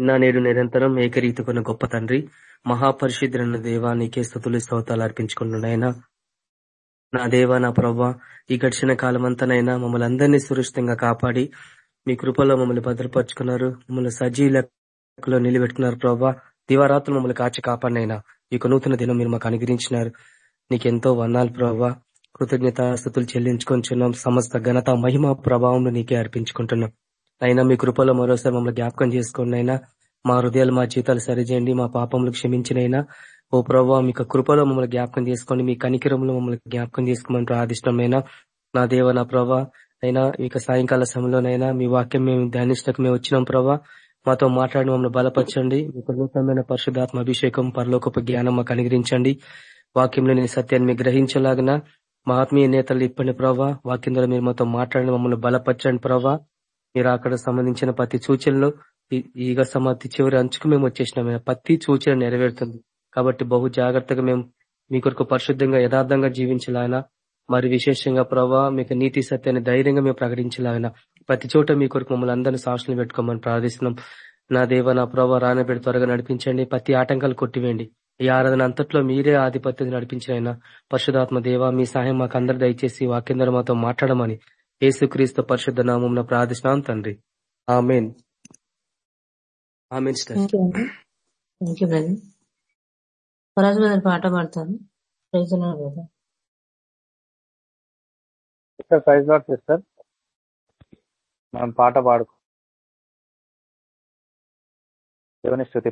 నిన్న నేడు నిరంతరం ఏకరీతుకున్న గొప్ప తండ్రి మహాపరిశుద్ధులైన దేవా నీకే స్థుతులు స్తోతాలు అర్పించుకుంటున్నాయినా నా దేవ నా ప్రభా ఈ గడిచిన కాలమంతానైనా మమ్మల్ని అందరినీ సురక్షితంగా కాపాడి మీ కృపలో మమ్మల్ని భద్రపరుచుకున్నారు మమ్మల్ని సజీలకులో నిలబెట్టుకున్నారు ప్రభా దివారాత్రులు మమ్మల్ని కాచి కాపాడినైనా ఈ నూతన దినం మీరు మాకు అనుగ్రహించినారు. నీకెంతో వందాలు ప్రభా కృతజ్ఞత స్థుతులు చెల్లించుకుంటున్నాం సమస్త ఘనత మహిమ ప్రభావం నీకే అర్పించుకుంటున్నాం. అయినా మీ కృపలో మరోసారి మమ్మల్ని జ్ఞాపకం చేసుకోండి అయినా. మా హృదయాలు మా జీవితాలు సరిచేయండి. మా పాపములు క్షమించినైనా. ఓ ప్రభావ మీకు కృపలో మమ్మల్ని జ్ఞాపకం చేసుకోండి. మీ కనికిరంలో మమ్మల్ని జ్ఞాపకం చేసుకోమని ప్రార్థిష్టమైనా. నా దేవ నా ప్రభా అయినా ఇక సాయంకాల సమయంలోనైనా మీ వాక్యం మేము ధ్యానించడానికి మేము వచ్చినాం ప్రభా మాతో మాట్లాడి మమ్మల్ని బలపరచండి. మీకు నూతనమైన పరిశుధాత్మ అభిషేకం పరలోకపు జ్ఞానం మాకు అనుగ్రహించండి. వాక్యంలో నేను సత్యాన్ని గ్రహించలాగిన మా ఆత్మీయ నేతలు ఇప్పండి ప్రభా వాక్యం ద్వారా మీరు మాతో మాట్లాడి మమ్మల్ని బలపరచండి ప్రభా మీరు అక్కడ సంబంధించిన ప్రతి సూచనలు ఈగ సమాధి చివరి అంచుకు మేము వచ్చేసినాం. ప్రతి సూచన నెరవేరుతుంది. కాబట్టి బహు జాగ్రత్తగా మేము మీ కొరకు పరిశుద్ధంగా యథార్థంగా జీవించాలైనా మరి విశేషంగా ప్రభావ మీకు నీతి సత్యాన్ని ధైర్యంగా మేము ప్రకటించాలైనా ప్రతి చోట మీ కొరకు మమ్మల్ని అందరినీ సాక్షులు పెట్టుకోమని ప్రార్థిస్తున్నాం. నా దేవ నా ప్రభావ రానబెడి త్వరగా నడిపించండి. ప్రతి ఆటంకాలు కొట్టివేయండి. ఈ ఆరాధన అంతట్లో మీరే ఆధిపత్యం నడిపించిన పరిశుధాత్మ దేవ మీ సహాయం మాకు అందరు దయచేసి వాక్యందరూ మాతో మాట్లాడమని యేసుక్రీస్తు పరిశుద్ధ నామం ప్రార్థిస్తున్నాం తండ్రి. ఆమెన్. ఆమెన్ పాట పాడతాను. ప్రైజ్ లాట్ సార్ మనం పాట పాడుకో దేవుని స్థుతి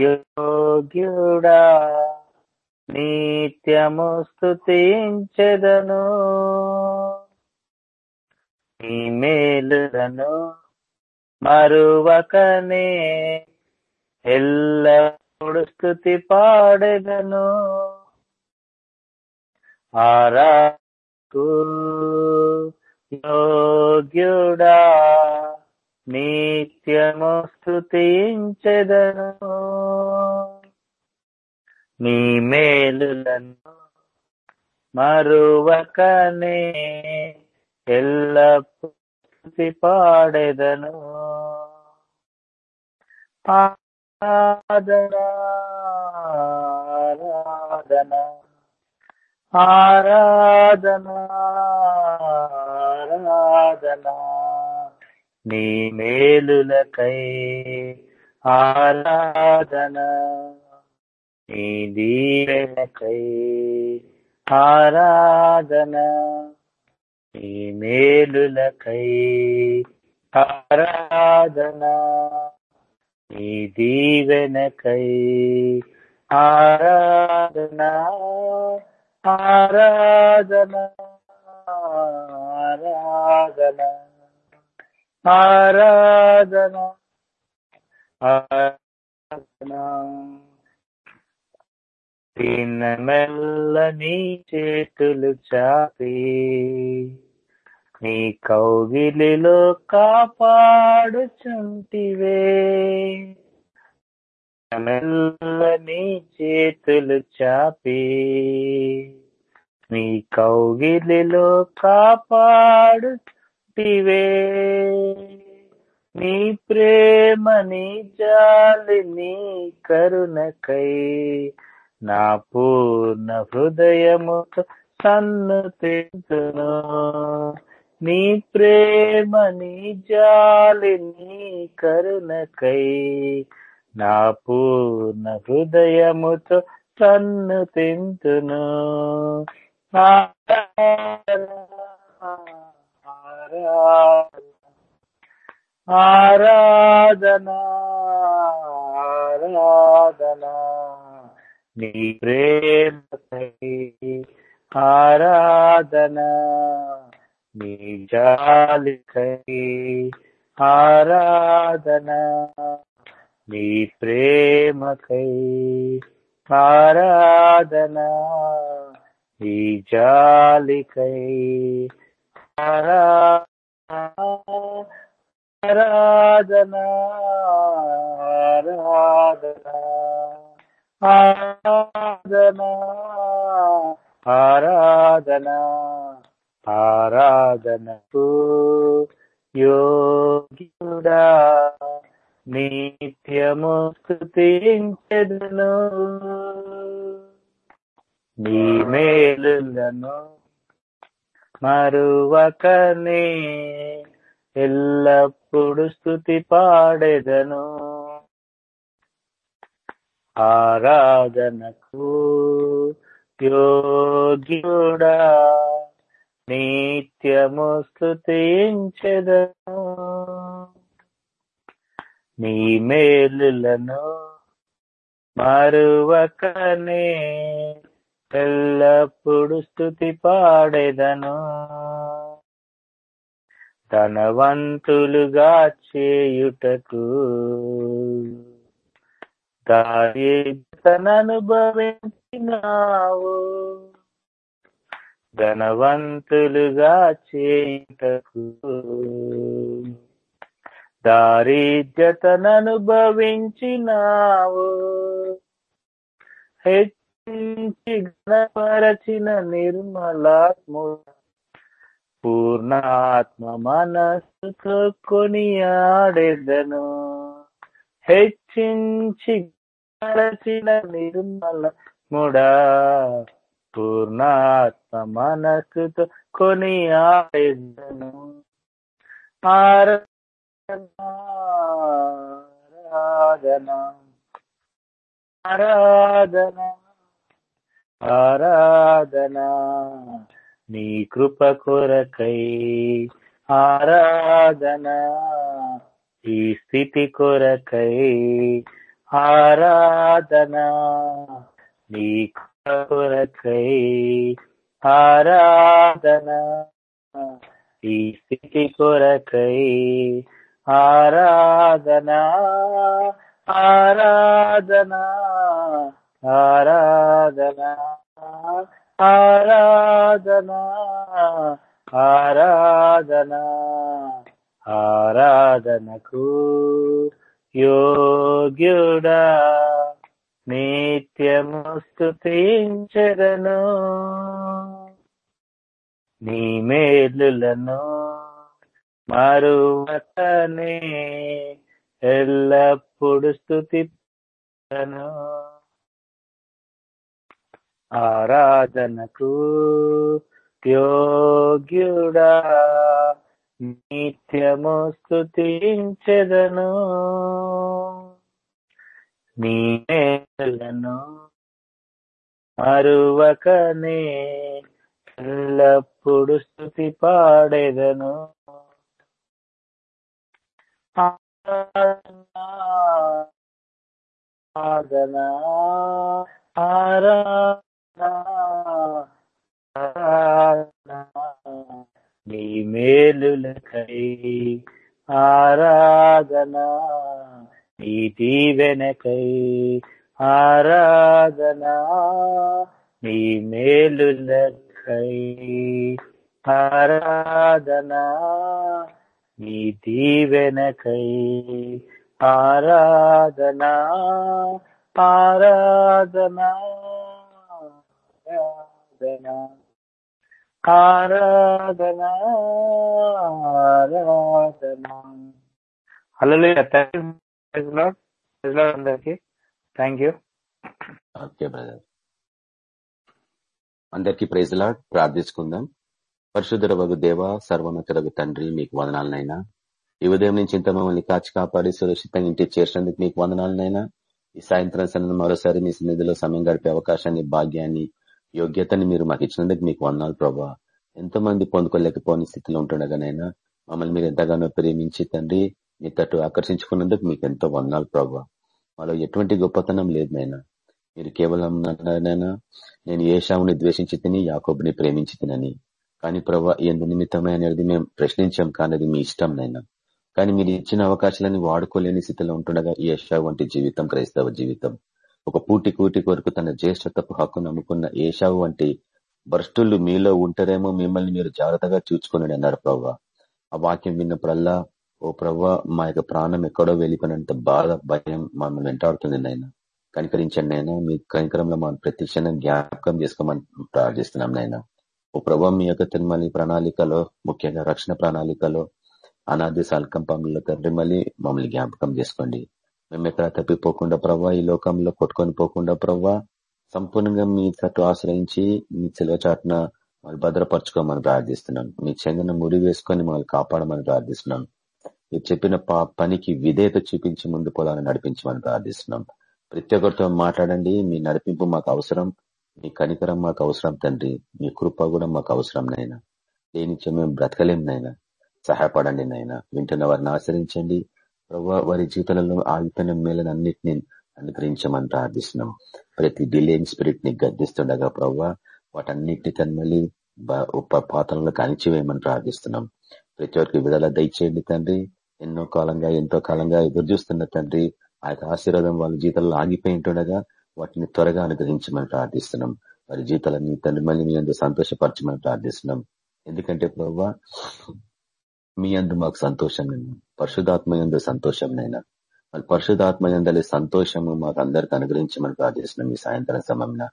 యోగ్యుడా. నిత్యము స్థుతించెదను నీ మేలులను మరువకనే ఎల్లప్పుడు స్థుతి పాడెదను ఆరాకు యోగ్యుడా. నిత్యము స్థుతించెదను నీ మేలులను మరువకనే ఎల్లప్పుడు పాడెదను ఆరాధన ఆరాధన ఆరాధన ఆరాధన. నీ మేలులకై ఆరాధన నీ దీవెనకై ఆరాధన నీ మేలులకై ఆరాధన నీ దీవెనకై ఆరాధన ఆరాధన ఆరాధన. ఆరాధన. ఆరాధన. తిన్నమెల్ల నీ చేతులు చాపి నీ కౌగిలిలో కాపాడుచుంటివే. మెల్ల నీ చేతులు చాపి నీ కౌగిలిలో కాపాడు కాపాడుటివే నీ ప్రేమ నీ జాలి నీ కరుణకై నా పూర్ణ హృదయముతో సన్నతిను నీ ప్రేమ నీ జాలి నీ కరుణకై నా పూర్ణ హృదయముతో సన్నుతింతును ఆరాధనా ఆరాధనా. నీ ప్రేమ ఆరాధనా నీ జాలికై ఆరాధనా. నీ ప్రేమకై ఆరాధనా నీ జాలికై ఆరాధన ఆరాధన ఆరాధన ఆరాధన ఆరాధనకు యోగ్యుడా. నిత్యము స్థుతించెదను నీ మేలులను మరువకనే ఎల్లప్పుడు స్థుతి పాడెదను. ఆరాధనకు యోగ్యుడా నిత్యము స్థుతించెదను నీ మేలులను మరువకనే ఎల్లప్పుడు స్థుతి పాడెదను. ధనవంతులుగా చేయుటకు తననుభవించినావు. ధనవంతులుగా చేయుటకు దారిద్రతననుభవించినావు హెచ్చించి గణపరచిన నిర్మలాత్ము పూర్ణాత్మ మనస్సుతో కొనియాడెదను. హెచ్చించి గణపరచిన నిర్మల ముడా పూర్ణాత్మ మనస్సుతో కొనియాడెదను. ఆరాధన ఆరాధన. ఆరాధనా నీ కృప కొరకై ఆరాధనా ఈ స్థితి కొరకై ఆరాధనా నీ కృప కొరకై ఆరాధనా ఈ స్థితి కొరకై ఆరాధనా ఆరాధనా. ఆరాధనా ఆరాధనా ఆరాధనా ఆరాధనకు యోగ్యుడా. నిత్యము స్థుతించరను నీ మేలులను మరువతనే ఎల్లప్పుడు స్థుతిను ఆరాధనకు యోగ్యుడా. నిత్యము స్థుతించెదను నీలను మేలులను మరువకనే ఎల్లప్పుడు స్థుతి పాడెదను ఆరాధన ఆరాధన నీ మేలులకై ఆరాధన నీతి వెనకై ఆరాధన నీ మేలులకై ఆరాధన నీతి వెనకై ఆరాధన ఆరాధనా. ఆరాధన ఆరాధన ఆరాధన. హలో అందరికి. థ్యాంక్ యూ ఓకే బ్రదర్ అందరికీ ప్రైజ్ లాడ్ ప్రార్థించుకుందాం. పరిశుద్ధర వగు దేవ సర్వోన్నతులకు తండ్రి మీకు వదనాలనైనా. ఈ ఉదయం నుంచి ఇంత మమ్మల్ని కాచి కాపాడి సురక్షితంగా ఇంటికి చేర్చినందుకు మీకు వందనాలనైనా. ఈ సాయంత్రం సన్న మరోసారి మీ సన్నిధిలో సమయం గడిపే అవకాశాన్ని భాగ్యాన్ని యోగ్యతని మీరు మాకు ఇచ్చినందుకు మీకు వందనాలు ప్రభా. ఎంతో మంది పొందుకోలేకపోని స్థితిలో ఉంటుండగానైనా మమ్మల్ని మీరు ఎంతగానో ప్రేమించి తండ్రి మీ తట్టు ఆకర్షించుకున్నందుకు మీకు ఎంతో వందనాలు ప్రభా. మాలో ఎటువంటి గొప్పతనం లేదు నైనా మీరు కేవలం నైనా నేను ఏషావుని ద్వేషించి తిని యాకోబుని ప్రేమించి తినని. కానీ ప్రభా ఎందు నిమిత్తమే అనేది మేము ప్రశ్నించాం కానీ మీ ఇష్టం నైనా కానీ మీరు ఇచ్చిన అవకాశాలని వాడుకోలేని స్థితిలో ఉంటుండగా ఈ ఏషా వంటి జీవితం క్రైస్తవ జీవితం. ఒక పూటి కూటి కొరకు తన జ్యేష్ఠతపు హక్కు నమ్ముకున్న ఏషావు వంటి భ్రష్టులు మీలో ఉంటారేమో మిమ్మల్ని మీరు జాగ్రత్తగా చూచుకుని అన్నారు ప్రవ్వా. ఆ వాక్యం విన్నప్పుడల్లా ఓ ప్రవ్వ మా యొక్క ప్రాణం ఎక్కడో వెళ్ళిపోయినంత బాధ భయం మమ్మల్ని వెంటాడుతుంది నాయన. కనికరించండి నాయన. మీ కనికరంలో మనం ప్రతి క్షణం జ్ఞాపకం చేసుకోమని ప్రార్థిస్తున్నాం నాయన. ఓ ప్రభావం మీ యొక్క తిరుమలి ప్రణాళికలో ముఖ్యంగా రక్షణ ప్రణాళికలో అనాది సల్కంపంలో తండ్రి మళ్ళీ మమ్మల్ని జ్ఞాపకం చేసుకోండి. మేము ఎక్కడ తప్పిపోకుండా ప్రవ్వా ఈ లోకంలో కొట్టుకొని పోకుండా ప్రవ్వా సంపూర్ణంగా మీ తట్టు ఆశ్రయించి మీ సెలవ చాటున మమ్మల్ని భద్రపరచుకోమని ప్రార్థిస్తున్నాను. మీ చెందిన ముడి వేసుకొని మమ్మల్ని కాపాడమని ప్రార్థిస్తున్నాను. మీరు చెప్పిన పనికి విధేయత చూపించి ముందు పొలాన్ని నడిపించమని ప్రార్థిస్తున్నాం. ప్రతి ఒక్కరితో మాట్లాడండి. మీ నడిపింపు మాకు అవసరం. మీ కనికరం మాకు అవసరం తండ్రి. మీ కృప కూడా మాకు అవసరం నైనా లేని మేము బ్రతకలేం నైనా సహాయపడండి నైనా వింటున్న వారిని ఆచరించండి ప్రభావ వారి జీవితంలో ఆగిపోయిన మేలని అన్నింటిని అనుగ్రహించమని ప్రార్థిస్తున్నాం ప్రతి డిలేయింగ్ స్పిరిట్ని గద్దిస్తుండగా ప్రవ్వా వాటన్నిటిని తన్మలి పాతలను కానిచివేయమని ప్రార్థిస్తున్నాం ప్రతి ఒక్కరికి విడుదల దయచేయండి తండ్రి. ఎన్నో కాలంగా ఎంతో కాలంగా ఎదురు చూస్తున్న తండ్రి ఆ యొక్క ఆశీర్వాదం వాళ్ళ జీవితంలో ఆగిపోయి ఉంటుండగా వాటిని త్వరగా అనుగ్రహించమని ప్రార్థిస్తున్నాం వారి జీవితాలని తండ్రి మళ్ళీ మీ అందరూ సంతోషపరచమని ప్రార్థిస్తున్నాం ఎందుకంటే ప్రభావ మీ అందు మాకు సంతోషం పరిశుధాత్మ ఎందు సంతోషం నైనా. మరి పరిశుధాత్మయందలే సంతోషము మాకు అందరికి అనుగ్రహించమని ప్రార్థిస్తున్నాం ఈ సాయంత్రం సమయంలో.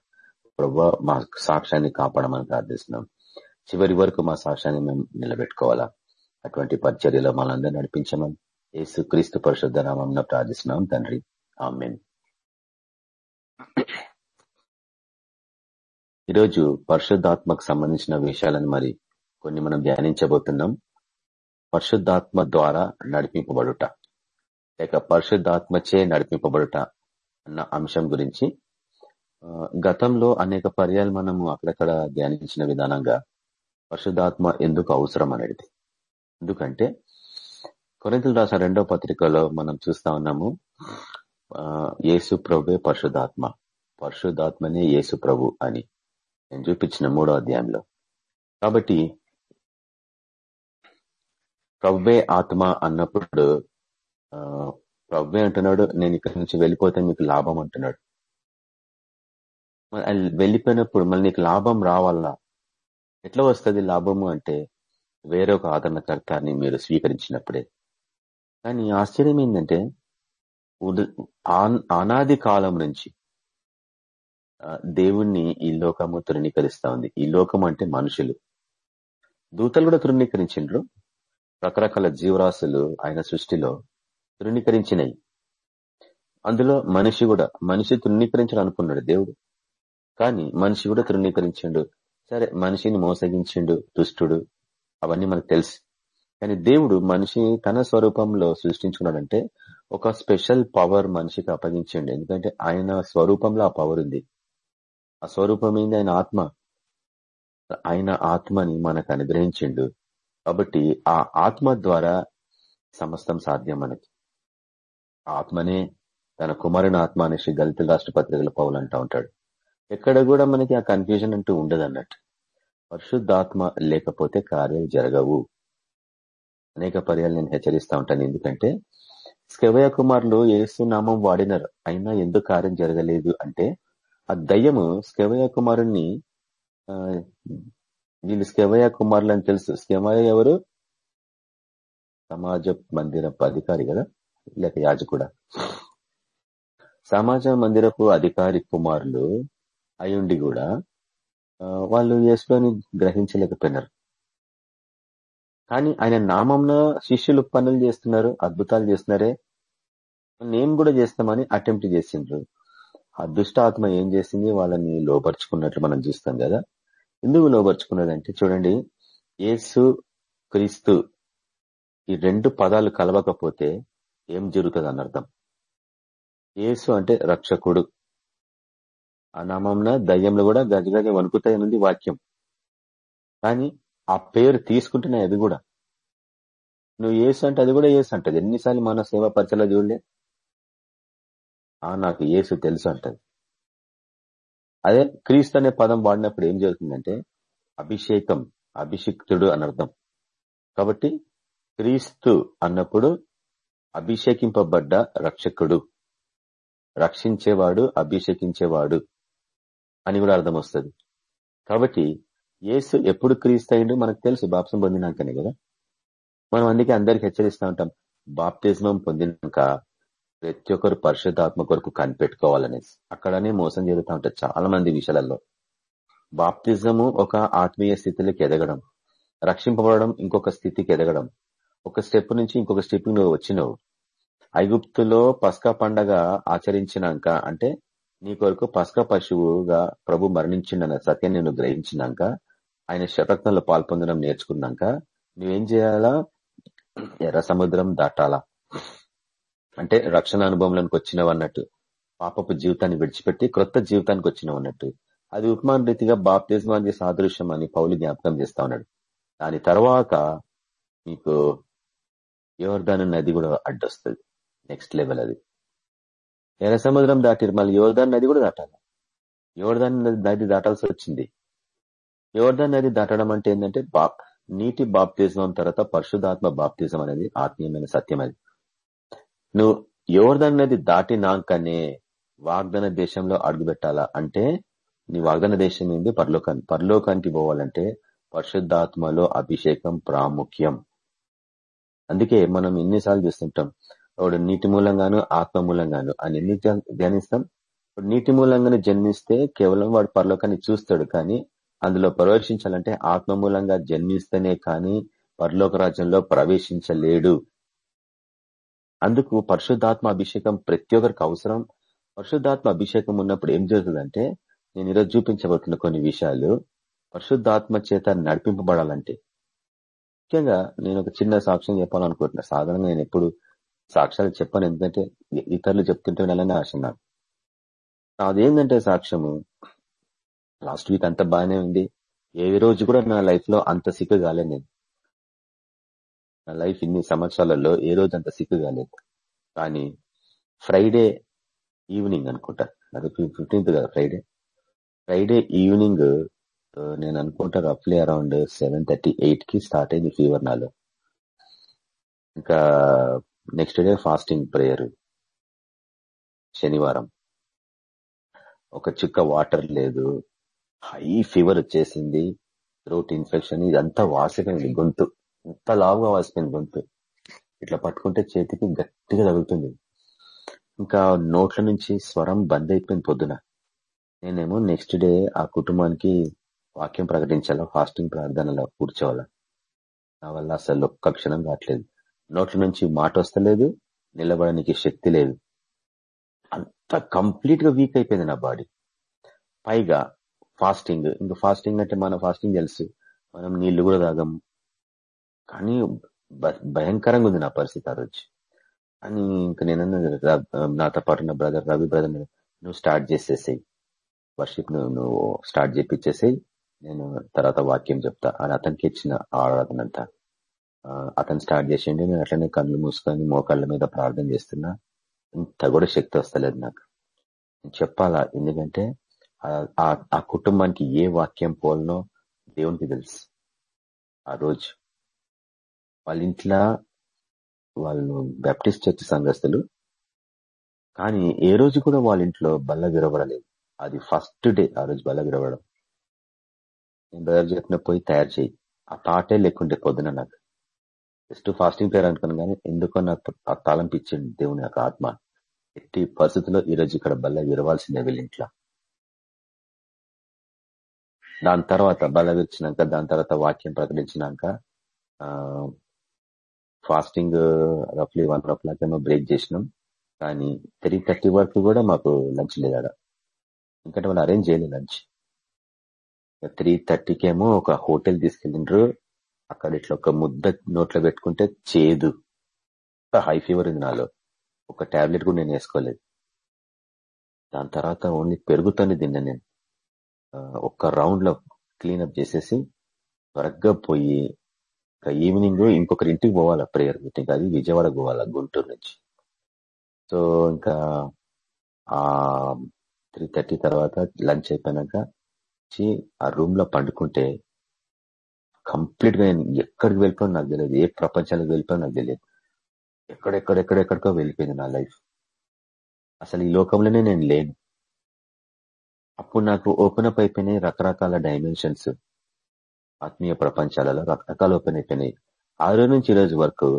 ప్రభు మా సాక్ష్యాన్ని కాపాడమని ప్రార్థిస్తున్నాం. చివరి వరకు మా సాక్ష్యాన్ని మేము నిలబెట్టుకోవాలా? అటువంటి పరిచర్యలో మనందరూ నడిపించమని యేసు క్రీస్తు పరిశుద్ధ నామం ప్రార్థిస్తున్నాం తండ్రి. ఆమెన్. ఈరోజు పరిశుద్ధాత్మకు సంబంధించిన విషయాలను మరి కొన్ని మనం ధ్యానించబోతున్నాం. పరిశుద్ధాత్మ ద్వారా నడిపింపబడుట. లేక పరిశుద్ధాత్మచే నడిపింపబడుట అన్న అంశం గురించి గతంలో అనేక పర్యాలు మనము అక్కడక్కడ ధ్యానించిన విధానంగా పరిశుద్ధాత్మ ఎందుకు అవసరం అనేది. ఎందుకంటే కొరింతలు రాసిన రెండో పత్రికలో మనం చూస్తా ఉన్నాము యేసు ప్రభువే పరిశుధాత్మ పరిశుధాత్మనే యేసు ప్రభు అని నేను చూపించిన మూడో అధ్యాయంలో. కాబట్టి ప్రవ్వే ఆత్మ అన్నప్పుడు ప్రవ్వే అంటున్నాడు నేను ఇక్కడి నుంచి వెళ్ళిపోతే మీకు లాభం అంటున్నాడు. వెళ్ళిపోయినప్పుడు మళ్ళీ నీకు లాభం రావాలా? ఎట్లా వస్తుంది లాభము అంటే వేరొక ఆదరణకర్తాన్ని మీరు స్వీకరించినప్పుడే. కానీ ఆశ్చర్యం ఏంటంటే అనాది కాలం నుంచి దేవుణ్ణి ఈ లోకము తృణీకరిస్తా ఉంది. ఈ లోకం అంటే మనుషులు. దూతలు కూడా తృణీకరించిండ్రు. రకరకాల జీవరాశులు ఆయన సృష్టిలో తృణీకరించినాయి అందులో మనిషి కూడా మనిషి తృణీకరించడం అనుకున్నాడు దేవుడు. కానీ మనిషి కూడా తృణీకరించిండు. సరే మనిషిని మోసగించిండు దుష్టుడు అవన్నీ మనకు తెలుసు. కానీ దేవుడు మనిషి తన స్వరూపంలో సృష్టించుకున్నాడంటే ఒక స్పెషల్ పవర్ మనిషికి అప్పగించండి. ఎందుకంటే ఆయన స్వరూపంలో ఆ పవర్ ఉంది. ఆ స్వరూపం ఏంది? ఆయన ఆత్మ. ఆయన ఆత్మని మనకు అనుగ్రహించిండు. కాబట్టి ఆ ఆత్మ ద్వారా సమస్తం సాధ్యం మనకి. ఆత్మనే తన కుమారుని ఆత్మ అనేసి దళితుల రాష్ట్ర పత్రికల పౌలు అంటూ ఉంటాడు. ఎక్కడ కూడా మనకి ఆ కన్ఫ్యూజన్ అంటూ ఉండదు అన్నట్టు పరిశుద్ధాత్మ లేకపోతే కార్యాలు జరగవు. అనేక పర్యాలు నేను హెచ్చరిస్తా ఉంటాను. ఎందుకంటే స్కెవయ కుమారులు ఏసు నామం వాడినారు. అయినా ఎందుకు కార్యం జరగలేదు అంటే ఆ దయ్యము స్కెవయ కుమారుణ్ణి వీళ్ళు స్కెమయ కుమారులు అని తెలుసు. స్కెమయ ఎవరు? సమాజ మందిరపు అధికారి కదా? లేక కూడా సమాజ మందిరపు అధికారి కుమారులు అయుండి కూడా వాళ్ళు యేసుని గ్రహించలేకపోయినారు. కానీ ఆయన నామంన శిష్యులు పనులు చేస్తున్నారు అద్భుతాలు చేస్తున్నారే. నేను కూడా చేస్తామని అటెంప్ట్ చేసిండ్రు. ఆ దుష్ట ఆత్మ ఏం చేసింది? వాళ్ళని లోపరుచుకున్నట్లు మనం చూస్తాం కదా. ఎందుకు లోపరుచుకున్నదంటే చూడండి ఏసు క్రీస్తు ఈ రెండు పదాలు కలవకపోతే ఏం జరుగుతుంది అనర్థం ఏసు అంటే రక్షకుడు. ఆ నామంన దయ్యంలో కూడా గజగజ వణుకుతాయనుంది వాక్యం. కానీ ఆ పేరు తీసుకుంటున్నాయి అది కూడా. నువ్వు ఏసు అంటే అది కూడా ఏసు అంటది. ఎన్నిసార్లు మన సేవ పరిచయలో చూడలే ఆ నాకు ఏసు తెలుసు అంటది. అదే క్రీస్తు అనే పదం వాడినప్పుడు ఏం జరుగుతుందంటే అభిషేకం అభిషిక్తుడు అని అర్థం. కాబట్టి క్రీస్తు అన్నప్పుడు అభిషేకింపబడ్డ రక్షకుడు. రక్షించేవాడు అభిషేకించేవాడు అని కూడా అర్థం వస్తుంది. కాబట్టి యేసు ఎప్పుడు క్రీస్తయిండు మనకు తెలుసు బాప్సం పొందినాకనే కదా. మనం అందుకే అందరికి హెచ్చరిస్తూ ఉంటాం బాప్తిజమం పొందినాక ప్రతి ఒక్కరు పరిశుద్ధాత్మ కొరకు కనిపెట్టుకోవాలనేసి అక్కడనే మోసం జరుగుతూ ఉంటారు చాలా మంది విషయాలలో. బాప్తిజము ఒక ఆత్మీయ స్థితిలోకి ఎదగడం రక్షింపబడడం ఇంకొక స్థితికి ఎదగడం ఒక స్టెప్ నుంచి ఇంకొక స్టెప్ నువ్వు వచ్చినావు. ఐగుప్తులో పస్కా పండగ ఆచరించినాక అంటే నీ కొరకు పస్కా పశువుగా ప్రభు మరణించిండన్న సత్యాన్ని నువ్వు గ్రహించినాక ఆయన శతకంలో పాల్పొందడం నేర్చుకున్నాక నువ్వేం చేయాలా? ఎర్ర సముద్రం దాటాలా? అంటే రక్షణ అనుభవంలోనికి వచ్చినవి అన్నట్టు పాపపు జీవితాన్ని విడిచిపెట్టి క్రొత్త జీవితానికి వచ్చినవి అన్నట్టు. అది ఉపమాన రీతిగా బాప్తిజమానికి సాదృశ్యం అని పౌలు జ్ఞాపకం చేస్తా ఉన్నాడు. దాని తర్వాత మీకు యోర్ధాను నది కూడా అడ్డొస్తుంది. నెక్స్ట్ లెవెల్ అది. ఎర్ర సముద్రం దాటి మళ్ళీ యోర్ధాన్ నది కూడా దాటాలి. యోర్ధాన్ నది దాటాల్సి వచ్చింది. యోర్ధాన్ నది దాటడం అంటే ఏంటంటే బాప్ నీటి బాప్తిజం తర్వాత పరిశుధాత్మ బాప్తిజం అనేది ఆత్మీయమైన సత్యం అది. నువ్వు యోర్ధన్ నది దాటినాకనే వాగ్దాన దేశంలో అడుగుపెట్టాలా? అంటే నీ వాగ్దాన దేశం ఏంది? పరలోకాన్ని పరలోకానికి పోవాలంటే పరిశుద్ధాత్మలో అభిషేకం ప్రాముఖ్యం. అందుకే మనం ఎన్నిసార్లు చూస్తుంటాం వాడు నీటి మూలంగాను ఆత్మ మూలంగాను అని ఎన్ని ధ్యానిస్తాం. నీటి మూలంగానే జన్మిస్తే కేవలం వాడు పరలోకాన్ని చూస్తాడు కానీ అందులో ప్రవేశించాలంటే ఆత్మ మూలంగా జన్మిస్తేనే కానీ పరలోక రాజ్యంలో ప్రవేశించలేడు. అందుకు పరిశుద్ధాత్మ అభిషేకం ప్రతి ఒక్కరికి అవసరం. పరిశుద్ధాత్మ అభిషేకం ఉన్నప్పుడు ఏం జరుగుతుందంటే నేను ఈరోజు చూపించబోతున్న కొన్ని విషయాలు పరిశుద్ధాత్మ చేత నడిపింపబడాలంటే. ముఖ్యంగా నేను ఒక చిన్న సాక్ష్యం చెప్పాలనుకుంటున్నా. సాధారణంగా నేను ఎప్పుడు సాక్ష్యాలు చెప్పాను. ఎందుకంటే ఇతరులు చెప్తుంటే వినాలని ఆశ నాకు. అదేంటంటే సాక్ష్యము లాస్ట్ వీక్ అంత బాగానే ఉంది. ఏ రోజు కూడా నా లైఫ్లో అంత సిక్కు కాలేదు నేను. నా లైఫ్ ఇన్ని సంవత్సరాలలో ఏ రోజు అంత సిక్కు కాలేదు. కానీ ఫ్రైడే ఈవినింగ్ అనుకుంటా. నాకు ఫిఫ్టీన్త్ కదా ఫ్రైడే. ఫ్రైడే ఈవినింగ్ నేను అనుకుంటా రఫ్లీ అరౌండ్ సెవెన్ థర్టీ ఎయిట్కి స్టార్ట్ అయింది ఫీవర్ నాలో. ఇంకా నెక్స్ట్ డే ఫాస్టింగ్ ప్రేయర్ శనివారం. ఒక చుక్క వాటర్ లేదు. హై ఫీవర్ వచ్చేసింది. థ్రోట్ ఇన్ఫెక్షన్ ఇదంతా వాసకండి గొంతు. ఎంత లావుగా వాసిపోయింది గొంతు ఇట్లా పట్టుకుంటే చేతికి గట్టిగా తగులుతుంది. ఇంకా నోట్ల నుంచి స్వరం బంద్ అయిపోయింది పొద్దున. నేనేమో నెక్స్ట్ డే ఆ కుటుంబానికి వాక్యం ప్రకటించాలా ఫాస్టింగ్ ప్రార్థనలో కూర్చోవాలా. నా వల్ల అసలు ఒక్క క్షణం కావట్లేదు. నోట్ల నుంచి మాట వస్తలేదు నిలబడడానికి శక్తి లేదు. అంత కంప్లీట్గా వీక్ అయిపోయింది నా బాడీ. పైగా ఫాస్టింగ్ ఇంకా ఫాస్టింగ్ అంటే మన ఫాస్టింగ్ తెలుసు. మనం నీళ్ళు కూడా తాగం కానీ భయంకరంగా ఉంది నా పరిస్థితి ఆ రోజు. అని ఇంకా నేను నాతో పాటు నా బ్రదర్ రవి బ్రదర్ నువ్వు స్టార్ట్ చేసేసేయి. వర్షిప్ నువ్వు స్టార్ట్ చేపించేసేయి నేను తర్వాత వాక్యం చెప్తా. అని అతనికి ఇచ్చిన ఆరాధన అంతా. అతను స్టార్ట్ చేసిండి. నేను అట్లనే కళ్ళు మూసుకొని మోకాళ్ళ మీద ప్రార్థన చేస్తున్నా. ఇంత కూడా శక్తి వస్తలేదు నాకు. నేను చెప్పాలా? ఎందుకంటే ఆ కుటుంబానికి ఏ వాక్యం పోలనో దేవునికి తెలుసు. ఆ రోజు వాళ్ళ ఇంట్లో వాళ్ళు బ్యాప్టిస్ట్ చర్చ్ సంఘస్థులు. కానీ ఏ రోజు కూడా వాళ్ళ ఇంట్లో బల్ల విరవడలేదు. అది ఫస్ట్ డే ఆ రోజు బల్ల విరవడం. నేను బ్రదర్ చెప్పిన పోయి తయారు చేయి. ఆ తాటే లేకుండే పొద్దున నాకు. జస్ట్ ఫాస్టింగ్ పేరు అనుకున్నాను కానీ ఎందుకో నాకు ఆ తాళం పిచ్చింది దేవుని యొక్క ఆత్మ. ఎట్టి పరిస్థితుల్లో ఈ రోజు ఇక్కడ బల్ల విరవాల్సిందే వీళ్ళ ఇంట్లో. దాని తర్వాత బల విరిచినాక దాని తర్వాత వాక్యం ప్రకటించినాక ఫాస్టింగ్ రఫ్లీ వన్ ఓ క్లాక్ ఏమో బ్రేక్ చేసినాం. కానీ త్రీ థర్టీ వరకు కూడా మాకు లంచ్ లేదా ఇంకటి మనం అరేంజ్ చేయలేదు లంచ్ త్రీ థర్టీకేమో ఒక హోటల్ తీసుకెళ్ళిండ్రు. అక్కడ ఇట్లా ఒక ముద్ద నోట్లో పెట్టుకుంటే చేదు. హై ఫీవర్ ఉంది నాలో. ఒక టాబ్లెట్ కూడా నేను వేసుకోలేదు. దాని తర్వాత ఓన్లీ పెరుగుతోనే తిన్నా నేను. ఒక్క రౌండ్లో క్లీనప్ చేసేసి త్వరగా పోయి ఈవినింగ్ ఇంకొకరి ఇంటికి పోవాలా? ప్రేయర్ మీటింగ్ అది విజయవాడ పోవాలా గుంటూరు నుంచి. సో ఇంకా ఆ త్రీ థర్టీ తర్వాత లంచ్ అయిపోయినాక వచ్చి ఆ రూమ్లో పండుకుంటే కంప్లీట్గా నేను ఎక్కడికి వెళ్ళిపోయినా నాకు తెలియదు. ఏ ప్రపంచానికి వెళ్ళిపోయినా నాకు తెలియదు. ఎక్కడెక్కడెక్కడెక్కడికో వెళ్ళిపోయింది నా లైఫ్ అసలు ఈ లోకంలోనే నేను లేను. అప్పుడు నాకు ఓపెన్ అప్ అయిపోయినాయి రకరకాల డైమెన్షన్స్ ఆత్మీయ ప్రపంచాలలో రకరకాల ఓపెన్ అయిపోయినాయి ఆ రోజు నుంచి ఈ రోజు వరకు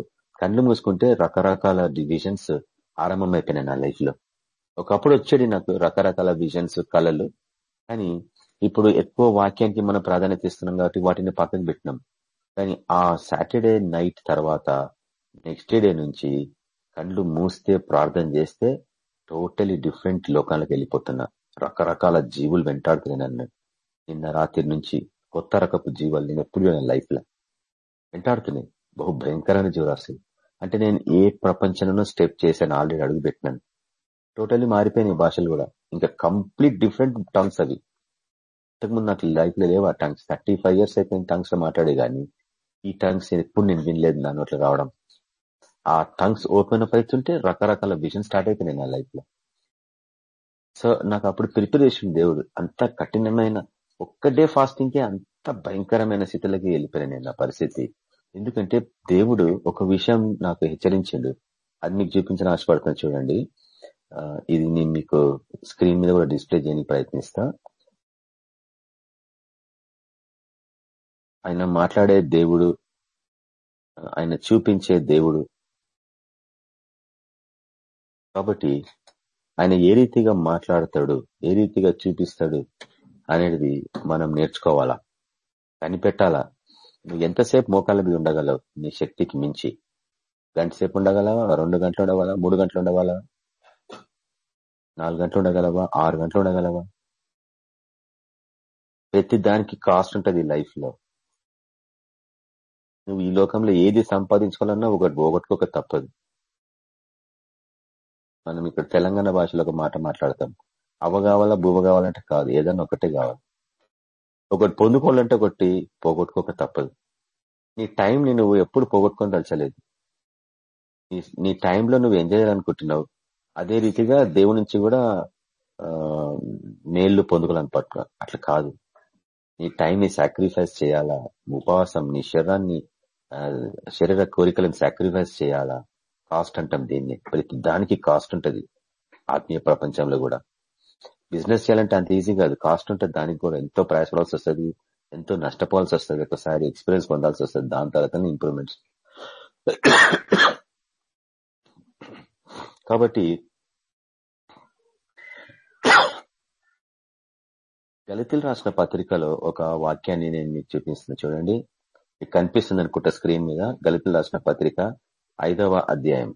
కళ్ళు మూసుకుంటే రకరకాల డివిజన్స్ ఆరంభం అయిపోయినాయి నా లైఫ్లో ఒకప్పుడు వచ్చేది నాకు రకరకాల విజన్స్ కళలు. కానీ ఇప్పుడు ఎక్కువ వాక్యానికి మనం ప్రాధాన్యత ఇస్తున్నాం కాబట్టి వాటిని పక్కన పెట్టినాం. కానీ ఆ సాటర్డే నైట్ తర్వాత నెక్స్ట్ డే నుంచి కళ్ళు మూస్తే ప్రార్థన చేస్తే టోటలీ డిఫరెంట్ లోకాలకు వెళ్ళిపోతున్నా. రకరకాల జీవులు వెంటాడుతున్నాయి నన్ను. నిన్న రాత్రి నుంచి కొత్త రకపు జీవాలు నేను ఎప్పుడు లైఫ్లో వెంటాడుతున్నాయి బహు భయంకరమైన జీవరాశులు అంటే నేను ఏ ప్రపంచంలో స్టెప్ చేశాను ఆల్రెడీ అడుగు పెట్టినాను. టోటల్లీ మారిపోయినాయి భాషలు కూడా. ఇంకా కంప్లీట్ డిఫరెంట్ టంగ్స్ అవి. ఇంతకుముందు నాకు లైఫ్లో లేవు ఆ టంగ్స్. థర్టీ ఫైవ్ ఇయర్స్ అయిపోయిన టంగ్స్లో మాట్లాడే గానీ ఈ టంగ్స్ ఎప్పుడు నేను వినలేదు నా నోట్లో రావడం. ఆ టంగ్స్ ఓపెన్ అప్ అవుతుంటే రకరకాల విజన్ స్టార్ట్ అయిపోయినాయి నా లైఫ్లో సో నాకు అప్పుడు ప్రిపరేషన్ దేవుడు. అంత కఠినమైన ఒక్క డే ఫాస్టింగ్ కే అంత భయంకరమైన స్థితిలోకి వెళ్ళిపోయాను నేను నా పరిస్థితి. ఎందుకంటే దేవుడు ఒక విషయం నాకు హెచ్చరించిండు. అది మీకు చూపించిన ఆశపడుతున్నాను చూడండి. ఇది నేను మీకు స్క్రీన్ మీద కూడా డిస్ప్లే చేయడానికి ప్రయత్నిస్తా. ఆయన మాట్లాడే దేవుడు ఆయన చూపించే దేవుడు. కాబట్టి ఆయన ఏ రీతిగా మాట్లాడతాడు ఏ రీతిగా చూపిస్తాడు అనేది మనం నేర్చుకోవాలా? కనిపెట్టాలా? నువ్వు ఎంతసేపు మోకాళ్ళ మీద ఉండగలవు? నీ శక్తికి మించి. గంట సేపు ఉండగలవా? రెండు గంటలు ఉండగలవా మూడు గంటలు ఉండగలవా నాలుగు గంటలు ఉండగలవా? ఆరు గంటలు ఉండగలవా? ప్రతి దానికి కాస్ట్ ఉంటుంది లైఫ్లో నువ్వు ఈ లోకంలో ఏది సంపాదించుకోవాలన్నా ఒకటి పోగొట్టుకోక తప్పదు. మనం ఇక్కడ తెలంగాణ భాషలో ఒక మాట మాట్లాడతాం. అవ కావాలా భూమ కావాలంటే కాదు. ఏదన్నా ఒకటే కావాలి. ఒకటి పొందుకోవాలంటే ఒకటి పోగొట్టుకోక తప్పదు. నీ టైంని నువ్వు ఎప్పుడు పోగొట్టుకొని తలచలేదు. నీ టైంలో నువ్వు ఎంజాయ్ చేయాలనుకుంటున్నావు? అదే రీతిగా దేవుడి నుంచి కూడా మేళ్ళు పొందుకోవాలని అట్లా కాదు. నీ టైంని సాక్రిఫైస్ చేయాలా? ఉపవాసం నీ శరీరాన్ని శరీర కోరికలను సాక్రిఫైస్ చేయాలా? కాస్ట్ అంటాం దీన్ని. ప్రతి దానికి కాస్ట్ ఉంటుంది. ఆత్మీయ ప్రపంచంలో కూడా. బిజినెస్ చేయాలంటే అంత ఈజీ కాదు. కాస్ట్ ఉంటుంది దానికి కూడా ఎంతో ప్రయాసపడాల్సి వస్తుంది ఎంతో నష్టపోవాల్సి వస్తుంది. ఒకసారి ఎక్స్పీరియన్స్ పొందాల్సి వస్తుంది. దాని తర్వాత ఇంప్రూవ్మెంట్స్. కాబట్టి దళితులు రాసిన పత్రికలో ఒక వాక్యాన్ని నేను మీకు చూపిస్తున్నా. చూడండి. మీకు కనిపిస్తుంది అనుకుంటా స్క్రీన్ మీద. గలితులు రాసిన పత్రిక ఐదవ అధ్యాయం.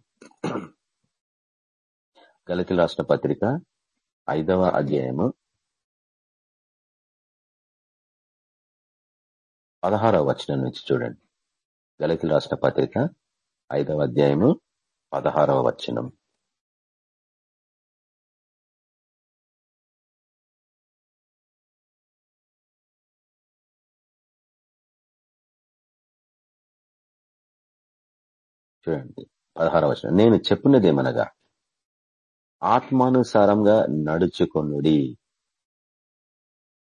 గలితులు రాసిన పత్రిక ఐదవ అధ్యాయము పదహారవ వచనం నుంచి చూడండి. దళితులు రాసిన పత్రిక ఐదవ అధ్యాయము పదహారవ వచనం. చూడండి. పదహారవ వచనం. నేను చెప్పినదేమనగా ఆత్మానుసారంగా నడుచుకొనుడి.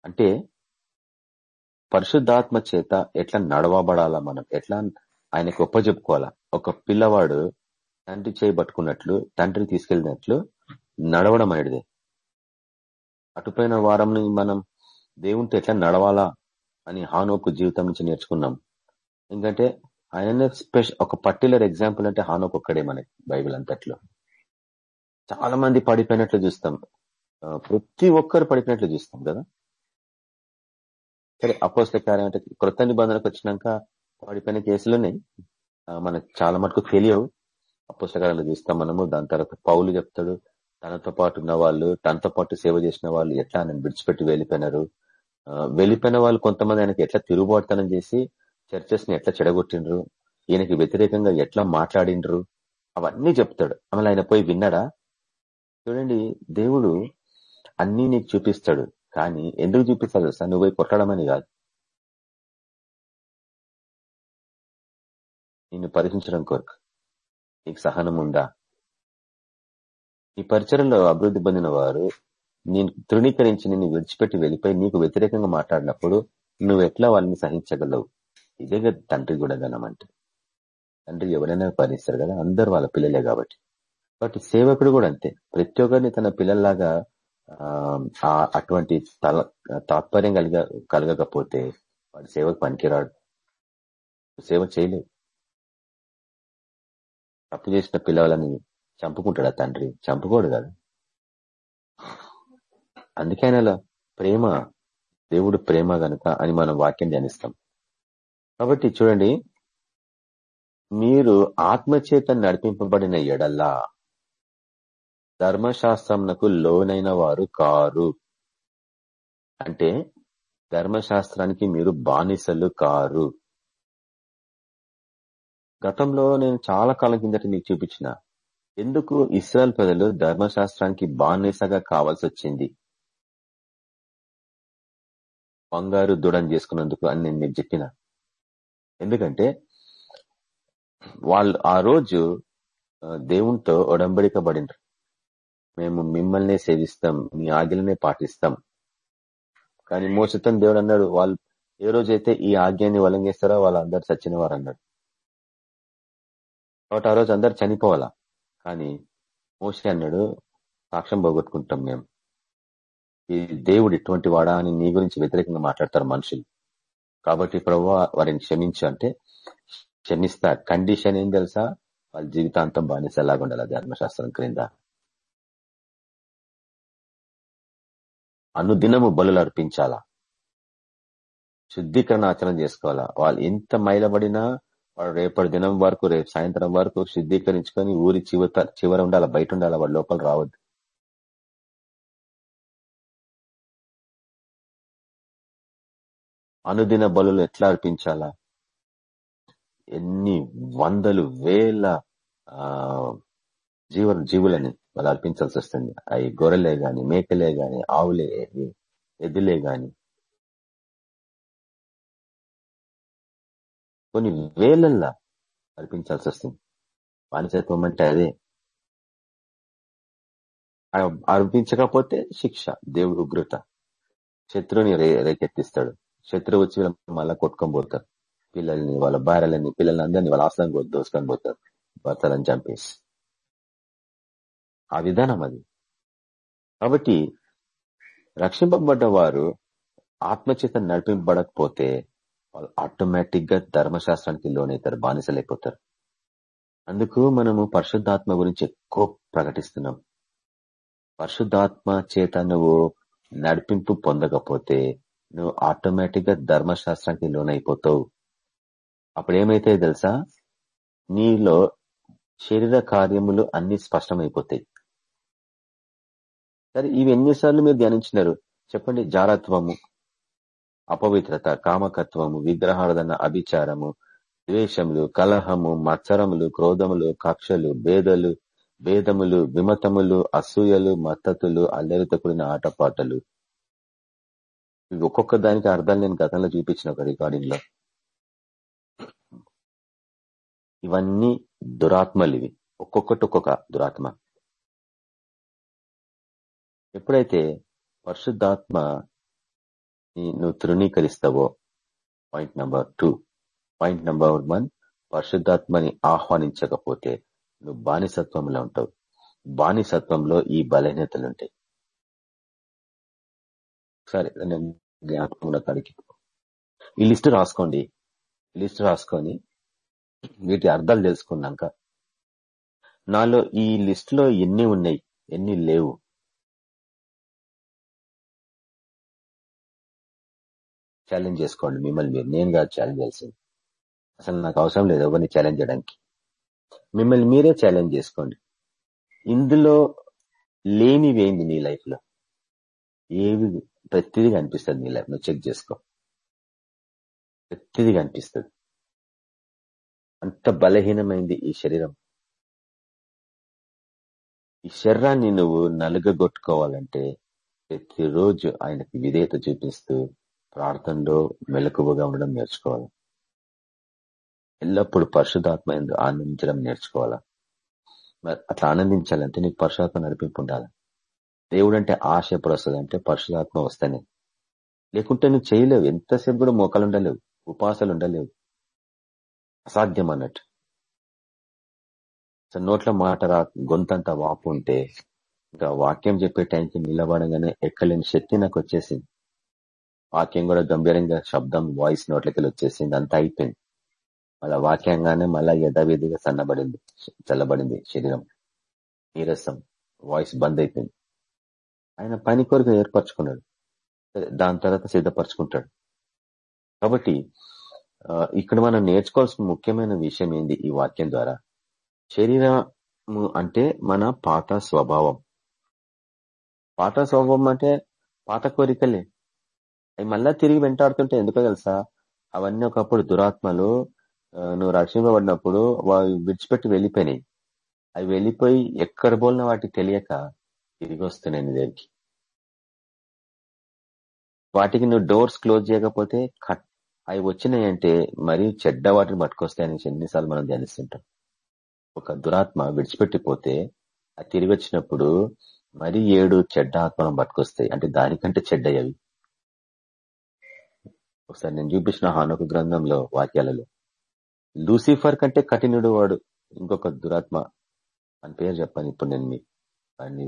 అంటే పరిశుద్ధాత్మ చేత ఎట్లా నడవబడాలా మనం? ఎట్లా ఆయనకు ఒప్ప చెప్పుకోవాలా? ఒక పిల్లవాడు తండ్రి చేయబట్టుకున్నట్లు తండ్రి తీసుకెళ్ళినట్లు నడవడం అనేది అటుపోయిన వారం మనం దేవునితో ఎట్లా నడవాలా అని హానోకు జీవితం నుంచి నేర్చుకున్నాం. ఎందుకంటే ఆయన స్పెషల్ ఒక పర్టికులర్ ఎగ్జాంపుల్ అంటే హానోకు ఒక్కడే మనకి బైబిల్ అంతట్లో. చాలా మంది పడిపోయినట్లు చూస్తాం. ప్రతి ఒక్కరు పడిపోయినట్లు చూస్తాం కదా. సరే అపోస్ల కార్యం అంటే క్రొత్త నిబంధనకు వచ్చినాక పడిపోయిన కేసులునే మనకు చాలా మటుకు తెలియవు. అపోస్తకాలను చూస్తాం మనము. దాని తర్వాత పౌలు చెప్తాడు తనతో పాటు ఉన్న వాళ్ళు తనతో పాటు సేవ చేసిన వాళ్ళు ఎట్లా ఆయన విడిచిపెట్టి వెళ్ళిపోయినారు? వెళ్ళిపోయిన వాళ్ళు కొంతమంది ఆయనకి ఎట్లా తిరుగుబాటుతనం చేసి చర్చెస్ని ఎట్లా చెడగొట్టిండ్రు? ఈయనకి వ్యతిరేకంగా ఎట్లా మాట్లాడిండ్రు? అవన్నీ చెప్తాడు. అమలు ఆయన పోయి విన్నాడా? చూడండి దేవుడు అన్నీ నీకు చూపిస్తాడు. కానీ ఎందుకు చూపిస్తాడు సార్ నువ్వు కొట్టడం కొట్టడమని కాదు. నిన్ను పరీక్షించడం కొరకు. నీకు సహనం ఉందా? ఈ పరిచయంలో అభివృద్ధి పొందిన వారు నేను తృణీకరించి నిన్ను విడిచిపెట్టి వెళ్ళిపోయి నీకు వ్యతిరేకంగా మాట్లాడినప్పుడు నువ్వు ఎట్లా వాళ్ళని సహించగలవు? ఇదే కదా తండ్రి కూడా అంటే. తండ్రి ఎవరైనా భరిస్తారు కదా? అందరు వాళ్ళ పిల్లలే కాబట్టి. బట్ సేవకుడు కూడా అంతే. ప్రతి ఒక్కరిని తన పిల్లల్లాగా అటువంటి తల తాత్పర్యం కలిగ కలగకపోతే వాడు సేవకు పనికిరాడు. సేవ చేయలేదు. తప్పు చేసిన పిల్లలని చంపుకుంటాడా తండ్రి? చంపుకోడు కదా. అందుకే ఆయన ప్రేమ దేవుడు ప్రేమ గనుక అని మనం వాక్యం ధ్యానిస్తాం. కాబట్టి చూడండి మీరు ఆత్మచేత నడిపింపబడిన ఎడల్లా ధర్మశాస్త్రంకు లోనైన వారు కారు. అంటే ధర్మశాస్త్రానికి మీరు బానిసలు కారు. గతంలో నేను చాలా కాలం కిందట మీకు చూపించిన ఎందుకు ఇస్రాయల్ ప్రజలు ధర్మశాస్త్రానికి బానిసగా కావాల్సి వచ్చింది? బంగారు దృఢం చేసుకున్నందుకు అని నేను మీకు చెప్పిన. ఎందుకంటే వాళ్ళు ఆ రోజు దేవునితో ఒడంబడికబడినరు. మేము మిమ్మల్ని సేవిస్తాం మీ ఆజ్ఞలనే పాటిస్తాం. కానీ మోసతం దేవుడు అన్నాడు వాళ్ళు ఏ రోజైతే ఈ ఆజ్ఞాన్ని వలంగేస్తారో వాళ్ళందరూ చచ్చిన వారు అన్నాడు కాబట్టి ఆ రోజు అందరు చనిపోవాలా? కానీ మోసే అన్నాడు సాక్ష్యం పోగొట్టుకుంటాం మేము. ఈ దేవుడు ఇటువంటి వాడా అని నీ గురించి వ్యతిరేకంగా మాట్లాడతారు మనుషులు. కాబట్టి ప్రభు వారిని క్షమించు అంటే క్షమిస్తా. కండిషన్ ఏం తెలుసా? వాళ్ళ జీవితాంతం బానిసలాగా ఉండాలి ధర్మశాస్త్రం క్రింద. అనుదినము బలులు అర్పించాలా శుద్ధీకరణ ఆచరణ చేసుకోవాలా? వాళ్ళు ఎంత మైలబడినా వాడు రేపటి దినం వరకు రేపు సాయంత్రం వరకు శుద్ధీకరించుకొని ఊరి చివత చివర ఉండాలి బయట ఉండాలి వాడు లోపల రావద్దు. అనుదిన బలులు ఎట్లా అర్పించాలా? ఎన్ని వందలు వేల జీవ జీవులని వాళ్ళు అర్పించాల్సి వస్తుంది. అవి గొర్రెలే గాని మేకలే గాని ఆవులే ఎద్దులే గాని. కొన్ని వేలల్లా అర్పించాల్సి వస్తుంది. బానిసత్వం అంటే అదే. అర్పించకపోతే శిక్ష దేవుడు ఉగ్రత. శత్రువుని రేకెత్తిస్తాడు. శత్రువు వచ్చి మళ్ళా కొట్టుకొని పోతారు పిల్లల్ని వాళ్ళ భార్యలని పిల్లలందరినీ అందరినీ వాళ్ళ ఆసనం దోసుకొని పోతారు భర్తలను చంపేసి. ఆ విధానం అది. కాబట్టి రక్షింపబడ్డ వారు ఆత్మచేత నడిపింపబడకపోతే వాళ్ళు ఆటోమేటిక్గా ధర్మశాస్త్రానికి లోనైతారు బానిసలైపోతారు. అందుకు మనము పరిశుద్ధాత్మ గురించి ఎక్కువ ప్రకటిస్తున్నాం. పరిశుద్ధాత్మ చేత నువ్వు నడిపింపు పొందకపోతే నువ్వు ఆటోమేటిక్గా ధర్మశాస్త్రానికి లోనైపోతావు. అప్పుడు ఏమైతే తెలుసా? నీలో శరీర కార్యములు అన్ని స్పష్టమైపోతాయి. సరే ఇవి ఎన్నిసార్లు మీరు ధ్యానించినారు? చెప్పండి. జారత్వము అపవిత్రత కామకత్వము విగ్రహార్థన అభిచారము ద్వేషములు కలహము మత్సరములు క్రోధములు కక్షలు భేదలు భేదములు విమతములు అసూయలు మత్తతులు అల్లరితో కూడిన ఆటపాటలు. ఇవి ఒక్కొక్క దానికి అర్థాలు నేను గతంలో చూపించిన ఒక రికార్డింగ్లో ఇవన్నీ దురాత్మలు ఇవి. ఒక్కొక్కటి ఒక్కొక్క దురాత్మ. ఎప్పుడైతే పరిశుద్ధాత్మ నువ్వు తృణీకరిస్తావో point number two point number one పరిశుద్ధాత్మని ఆహ్వానించకపోతే నువ్వు బానిసత్వంలో ఉంటావు. బానిసత్వంలో ఈ బలహీనతలు ఉంటాయి. సరే నేను జ్ఞాపకం కాడికి ఈ లిస్ట్ రాసుకోండి. లిస్ట్ రాసుకొని వీటి అర్థాలు తెలుసుకున్నాక నాలో ఈ లిస్ట్లో ఎన్ని ఉన్నాయి ఎన్ని లేవు ఛాలెంజ్ చేసుకోండి మిమ్మల్ని మీరు. నేను కాదు ఛాలెంజ్ చేయాల్సింది అసలు నాకు అవసరం లేదు ఎవరిని ఛాలెంజ్ చేయడానికి. మిమ్మల్ని మీరే ఛాలెంజ్ చేసుకోండి. ఇందులో లేనివేంది నీ లైఫ్లో? ఏవి ప్రతిదీ కనిపిస్తుంది నీ లైఫ్ నువ్వు చెక్ చేసుకో. ప్రతిదీ కనిపిస్తుంది. అంత బలహీనమైంది ఈ శరీరం. ఈ శరీరాన్ని నువ్వు నలుగగొట్టుకోవాలంటే ప్రతిరోజు ఆయనకి విధేయత చూపిస్తూ ప్రార్థనలో మెలకువగా ఉండడం నేర్చుకోవాలి. ఎల్లప్పుడూ పరిశుధాత్మ ఎందు ఆనందించడం నేర్చుకోవాలా? అట్లా ఆనందించాలంటే నీకు పరిశుధాత్మ నడిపింపు ఉండాలి. దేవుడు అంటే ఆశ ఎప్పుడు వస్తుంది అంటే వస్తేనే. లేకుంటే నువ్వు చేయలేవు. ఎంతసేపు కూడా మోకాలు ఉండలేవు. ఉపాసాలు ఉండలేవు. అసాధ్యం అన్నట్టు. నోట్ల మాట రా గొంతంతా వాపు ఉంటే ఇంకా వాక్యం చెప్పే టైంకి నిలబడగానే ఎక్కలేని శక్తి నాకు వచ్చేసింది. వాక్యం కూడా గంభీరంగా శబ్దం వాయిస్ నోట్లకి వచ్చేసింది. అంతా అయిపోయింది. మళ్ళా వాక్యంగానే మళ్ళా యథావిధిగా సన్నబడింది. చల్లబడింది శరీరం. నీరసం వాయిస్ బంద్ అయిపోయింది. ఆయన పని కొరకు ఏర్పరచుకున్నాడు. దాని తర్వాత సిద్ధపరచుకుంటాడు. కాబట్టి ఇక్కడ మనం నేర్చుకోవాల్సిన ముఖ్యమైన విషయం ఏంది ఈ వాక్యం ద్వారా? శరీరము అంటే మన పాత స్వభావం. పాత స్వభావం అంటే పాత కోరికలే. అవి మళ్ళా తిరిగి వెంటాడుతుంటే ఎందుకో తెలుసా? అవన్నీ ఒకప్పుడు దురాత్మలు నువ్వు రక్షింపబడినప్పుడు విడిచిపెట్టి వెళ్ళిపోయినాయి. అవి వెళ్ళిపోయి ఎక్కడ పోలిన వాటికి తెలియక తిరిగి వస్తున్నాయి నీ దగ్గరికి. వాటికి నువ్వు డోర్స్ క్లోజ్ చేయకపోతే అవి వచ్చినాయంటే మరీ చెడ్డ వాటిని పట్టుకొస్తాయని ఎన్నిసార్లు మనం ధ్యానిస్తుంటాం. ఒక దురాత్మ విడిచిపెట్టిపోతే అది తిరిగి వచ్చినప్పుడు మరి ఏడు చెడ్డ ఆత్మలను పట్టుకొస్తాయి. అంటే దానికంటే చెడ్డయ్యవి ఒకసారి నేను చూపించిన హానుక గ్రంథంలో వాక్యాలలో లూసిఫర్ కంటే కఠినుడు వాడు ఇంకొక దురాత్మ అని పేరు చెప్పాను ఇప్పుడు నేను మీ వాడిని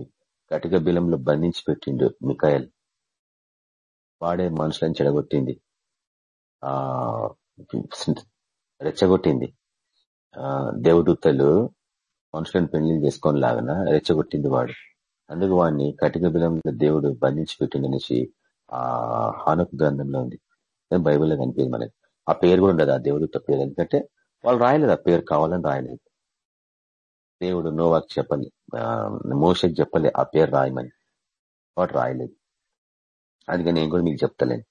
కటిక బిలంలో బంధించి పెట్టిండు మికాయల్ వాడే మనుషులను చెడగొట్టింది. ఆ రెచ్చగొట్టింది. ఆ దేవదూతలు మనుషులను పెళ్ళి చేసుకొని లాగన రెచ్చగొట్టింది వాడు. అందుకు వాడిని కటిక బిలంలో దేవుడు బంధించి పెట్టిందనేసి ఆ హానుకు గ్రంథంలో ఉంది. బైబిల్లో కనిపించింది మనకి. ఆ పేరు కూడా ఉండదు ఆ దేవుడితో పేరు. ఎందుకంటే వాళ్ళు రాయలేదు ఆ పేరు కావాలని రాయలేదు. దేవుడు నోవాకి చెప్పలే మోసకి చెప్పలే ఆ పేరు రాయమని. వాడు రాయలేదు. అందుకని నేను కూడా మీకు చెప్తలేను.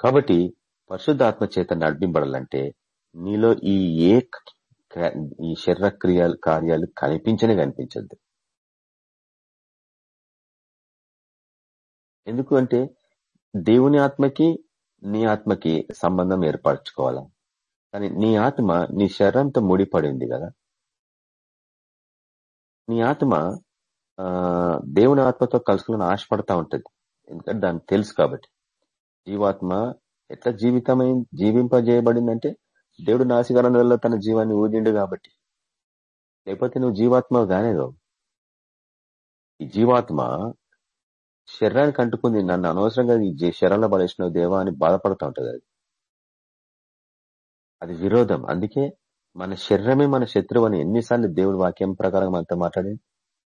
కాబట్టి పరిశుద్ధాత్మ చేత నడిపింపడాలంటే నీలో ఈ ఏ ఈ శరీర క్రియాలు కార్యాలు కనిపించనే కనిపించద్దు. ఎందుకు అంటే దేవుని ఆత్మకి నీ ఆత్మకి సంబంధం ఏర్పరచుకోవాలా? కానీ నీ ఆత్మ నీ శరీరంతో ముడిపడింది కదా? నీ ఆత్మ దేవుని ఆత్మతో కలుసుకుని ఆశపడతా ఉంటుంది. ఎందుకంటే దాన్ని తెలుసు కాబట్టి. జీవాత్మ ఎట్లా జీవితమై జీవింపజేయబడిందంటే దేవుడు నాసికరణలో తన జీవాన్ని ఊదిండు కాబట్టి. లేకపోతే నువ్వు జీవాత్మ కానేదో ఈ జీవాత్మ శరీరానికి అంటుకుంది నన్ను అనవసరంగా ఈ శరీరంలో పడేసిన దేవా అని బాధపడుతూ ఉంటుంది అది. అది విరోధం. అందుకే మన శరీరమే మన శత్రువు అని ఎన్నిసార్లు దేవుడు వాక్యం ప్రకారం అంతా మాట్లాడింది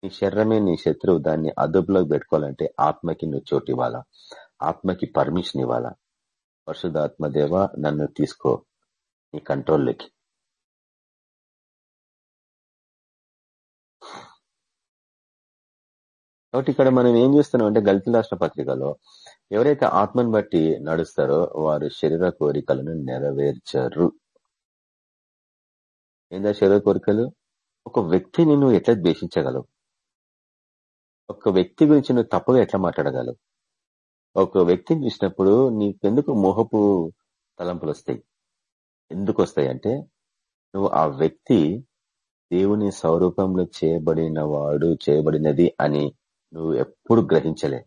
నీ శరీరమే నీ శత్రువు దాన్ని అదుపులోకి పెట్టుకోవాలంటే ఆత్మకి నువ్వు చోటు ఇవ్వాలా. ఆత్మకి పర్మిషన్ ఇవ్వాలా. పరిశుధాత్మ దేవ నన్ను తీసుకో. నీ కంట్రోల్లోకి. కాబట్టి ఇక్కడ మనం ఏం చేస్తున్నాం అంటే గల్తీ రాష్ట్ర పత్రికలో ఎవరైతే ఆత్మను బట్టి నడుస్తారో వారు శరీర కోరికలను నెరవేర్చరు. ఏందా శరీర కోరికలు? ఒక వ్యక్తిని నువ్వు ఎట్లా ద్వేషించగలవు? ఒక వ్యక్తి గురించి నువ్వు తప్పుగా ఎట్లా మాట్లాడగలవు? ఒక వ్యక్తిని చూసినప్పుడు నీకెందుకు మోహపు తలంపులు వస్తాయి? ఎందుకు వస్తాయి అంటే నువ్వు ఆ వ్యక్తి దేవుని స్వరూపంలో చేయబడిన వాడు చేయబడినది అని నువ్వు ఎప్పుడు గ్రహించలే.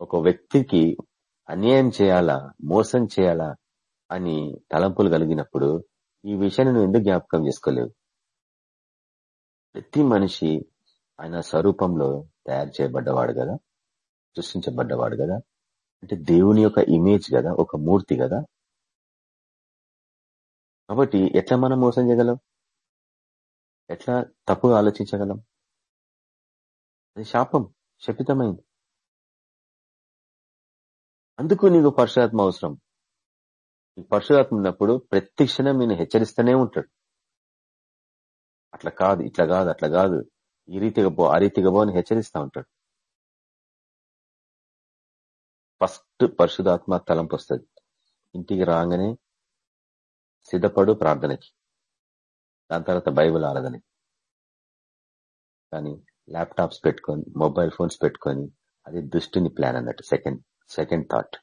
ఒక వ్యక్తికి అన్యాయం చేయాలా మోసం చేయాలా అని తలంపులు కలిగినప్పుడు ఈ విషయాన్ని నువ్వు ఎందుకు జ్ఞాపకం చేసుకోలేవు? ప్రతి మనిషి ఆయన స్వరూపంలో తయారు చేయబడ్డవాడు కదా? సృష్టించబడ్డవాడు కదా? అంటే దేవుని యొక్క ఇమేజ్ కదా? ఒక మూర్తి కదా? కాబట్టి ఎట్లా మనం మోసం చేయగలం? ఎట్లా తప్పుగా ఆలోచించగలం? అది శాపం శపితమైంది. అందుకు నీకు పరశురాత్మ అవసరం. ఈ పరశురాత్మ ఉన్నప్పుడు ప్రతి క్షణం నేను హెచ్చరిస్తూనే ఉంటాడు. అట్లా కాదు ఇట్లా కాదు అట్లా కాదు. ఈ రీతిగా పో ఆ రీతిగా పో అని హెచ్చరిస్తూ ఉంటాడు. ఫస్ట్ పరిశుధాత్మ తలంపు వస్తుంది. ఇంటికి రాగానే సిద్ధపడు ప్రార్థనకి. దాని తర్వాత బైబుల్ ఆరాధన. కానీ ల్యాప్టాప్స్ పెట్టుకొని మొబైల్ ఫోన్స్ పెట్టుకొని అది దుష్టిని ప్లాన్ అన్నట్టు second second thought.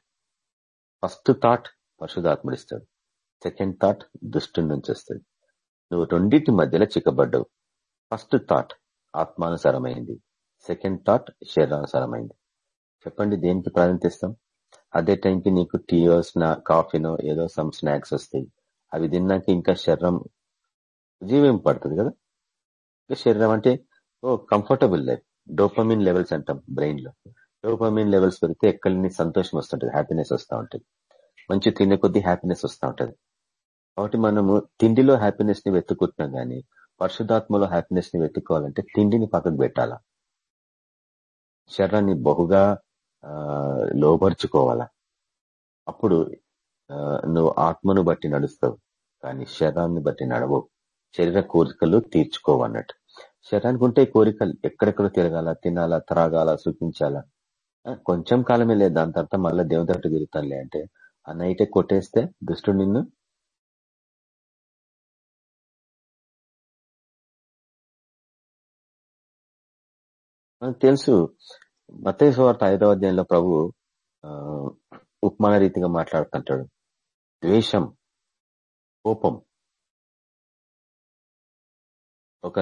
First thought పరిశుధాత్ముడిస్తాడు second thought దుష్టి నుంచి వస్తుంది. నువ్వు రెండింటి మధ్యలో చిక్కబడ్డావు. ఫస్ట్ థాట్ ఆత్మానుసారమైంది. సెకండ్ థాట్ శరీరానుసారమైంది. చెప్పండి దేనికి ప్రాధాన్యత ఇస్తాం? అదే టైంకి నీకు టీయో స్నా కాఫీనో ఏదో సమ్ స్నాక్స్ వస్తాయి. అవి తిన్నాక ఇంకా శరీరం జీవింపడుతుంది కదా? శరీరం అంటే ఓ కంఫర్టబుల్ లైఫ్ డోపమిన్ లెవెల్స్ అంటాం బ్రెయిన్లో డోపమిన్ లెవెల్స్ పెరిగితే ఎక్కడిని సంతోషం వస్తుంటది హ్యాపీనెస్ వస్తూ ఉంటుంది. మంచి తినే కొద్దీ హ్యాపీనెస్ వస్తూ ఉంటుంది. కాబట్టి మనము తిండిలో హ్యాపీనెస్ని వెతుకుంటున్నాం గానీ పరిశుధాత్మలో హ్యాపీనెస్ని వెతుక్కోవాలంటే తిండిని పక్కకు పెట్టాలా? శరీరాన్ని బహుగా లోపరుచుకోవాలా అప్పుడు నువ్వు ఆత్మను బట్టి నడుస్తావు కానీ శరీరాన్ని బట్టి నడవవు. శరీర కోరికలు తీర్చుకోవన్నట్టు శరీరానికి ఉంటే కోరికలు ఎక్కడెక్కడ తిరగాల తినాలా త్రాగాల సుఖించాలా? కొంచెం కాలమే లేదు దాని తర్వాత మళ్ళీ దేవుని తట్టు తిరుగుతానులే అంటే ఆ నైటే కొట్టేస్తే దుష్టుడు నిన్ను మనకు తెలుసు. మతేశ్వార్త ఐదవ అధ్యాయంలో ప్రభు ఉపమాన రీతిగా మాట్లాడుతుంటాడు. ద్వేషం కోపం. ఒక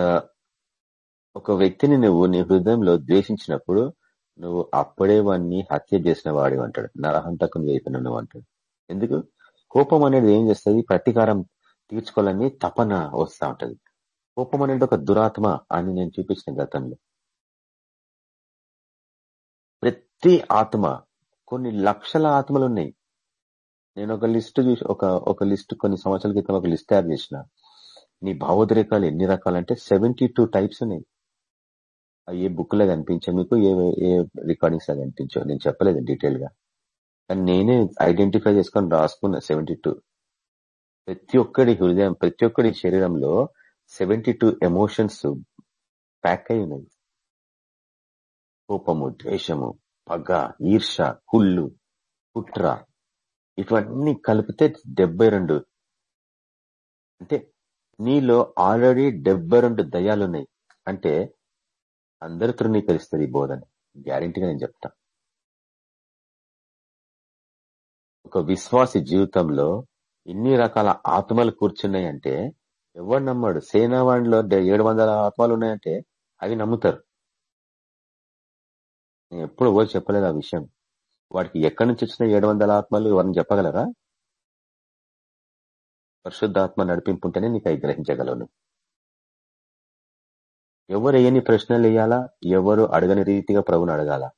ఒక వ్యక్తిని నువ్వు నీ హృదయంలో ద్వేషించినప్పుడు నువ్వు అప్పుడే వాడిని హత్య చేసిన వాడి అంటాడు. నరహంతకుని వైపున నువ్వు అంటాడు. ఎందుకు? కోపం అనేది ఏం చేస్తుంది? ప్రతీకారం తీర్చుకోవాలని తపన వస్తా ఉంటుంది. కోపం అనేది ఒక దురాత్మ అని నేను చూపించిన గతంలో. ప్రతి ఆత్మ కొన్ని లక్షల ఆత్మలు ఉన్నాయి. నేను ఒక లిస్ట్ చూసి ఒక ఒక లిస్ట్ కొన్ని సంవత్సరాల క్రితం ఒక లిస్ట్ తయారు చేసిన. నీ భావోద్రేకాలు ఎన్ని రకాలంటే సెవెంటీ టూ టైప్స్ ఉన్నాయి. ఏ బుక్లో మీకు ఏ ఏ రికార్డింగ్స్లో కనిపించో నేను చెప్పలేదు డీటెయిల్గా కానీ నేనే ఐడెంటిఫై చేసుకొని రాసుకున్నా సెవెంటీ ప్రతి ఒక్కడి హృదయం ప్రతి ఒక్కడి శరీరంలో సెవెంటీ ఎమోషన్స్ ప్యాక్ అయి ఉన్నాయి. కోపము ద్వేషము పగ ఈర్ష కుళ్ళు కుట్ర ఇటువన్నీ కలిపితే డెబ్బై రెండు. అంటే నీలో ఆల్రెడీ డెబ్బై రెండు దయాలున్నాయి. అంటే అందరు తృణీకరిస్తుంది ఈ బోధన. గ్యారంటీగా నేను చెప్తా. ఒక విశ్వాసి జీవితంలో ఇన్ని రకాల ఆత్మలు కూర్చున్నాయంటే ఎవరు నమ్మాడు. సేనావాణిలో ఏడు వందల ఆత్మలు ఉన్నాయంటే అవి నమ్ముతారు. ఎప్పుడు ఎవరు చెప్పలేదు ఆ విషయం. వాడికి ఎక్కడి నుంచి వచ్చిన ఏడు వందల ఆత్మలు ఎవరిని చెప్పగలరా? పరిశుద్ధాత్మ నడిపింపు ఉంటేనే నీకు అవి ఎవరు ఏని ప్రశ్నలు వేయాలా ఎవరు అడగని రీతిగా ప్రభుని అడగాల?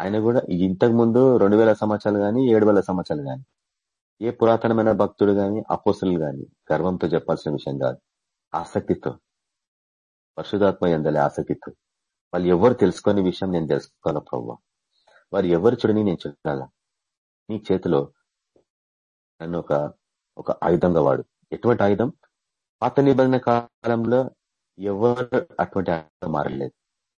ఆయన కూడా ఇంతకు ముందు రెండు వేల సంవత్సరాలు కానీ ఏడు వేల సంవత్సరాలు కానీ ఏ పురాతనమైన భక్తుడు కానీ అపోసలు కానీ గర్వంతో చెప్పాల్సిన విషయం కాదు. ఆసక్తితో. పరిశుధాత్మ ఎందలే ఆసక్తితో. వాళ్ళు ఎవరు తెలుసుకునే విషయం నేను తెలుసుకోవాలా ప్రభు వారు ఎవరు చూడని నేను చూడాలా? నీ చేతిలో నన్ను ఒక ఒక ఆయుధంగా వాడు. ఎటువంటి ఆయుధం? పాత నిబంధన కాలంలో ఎవరు అటువంటి ఆయుధం మారలేదు.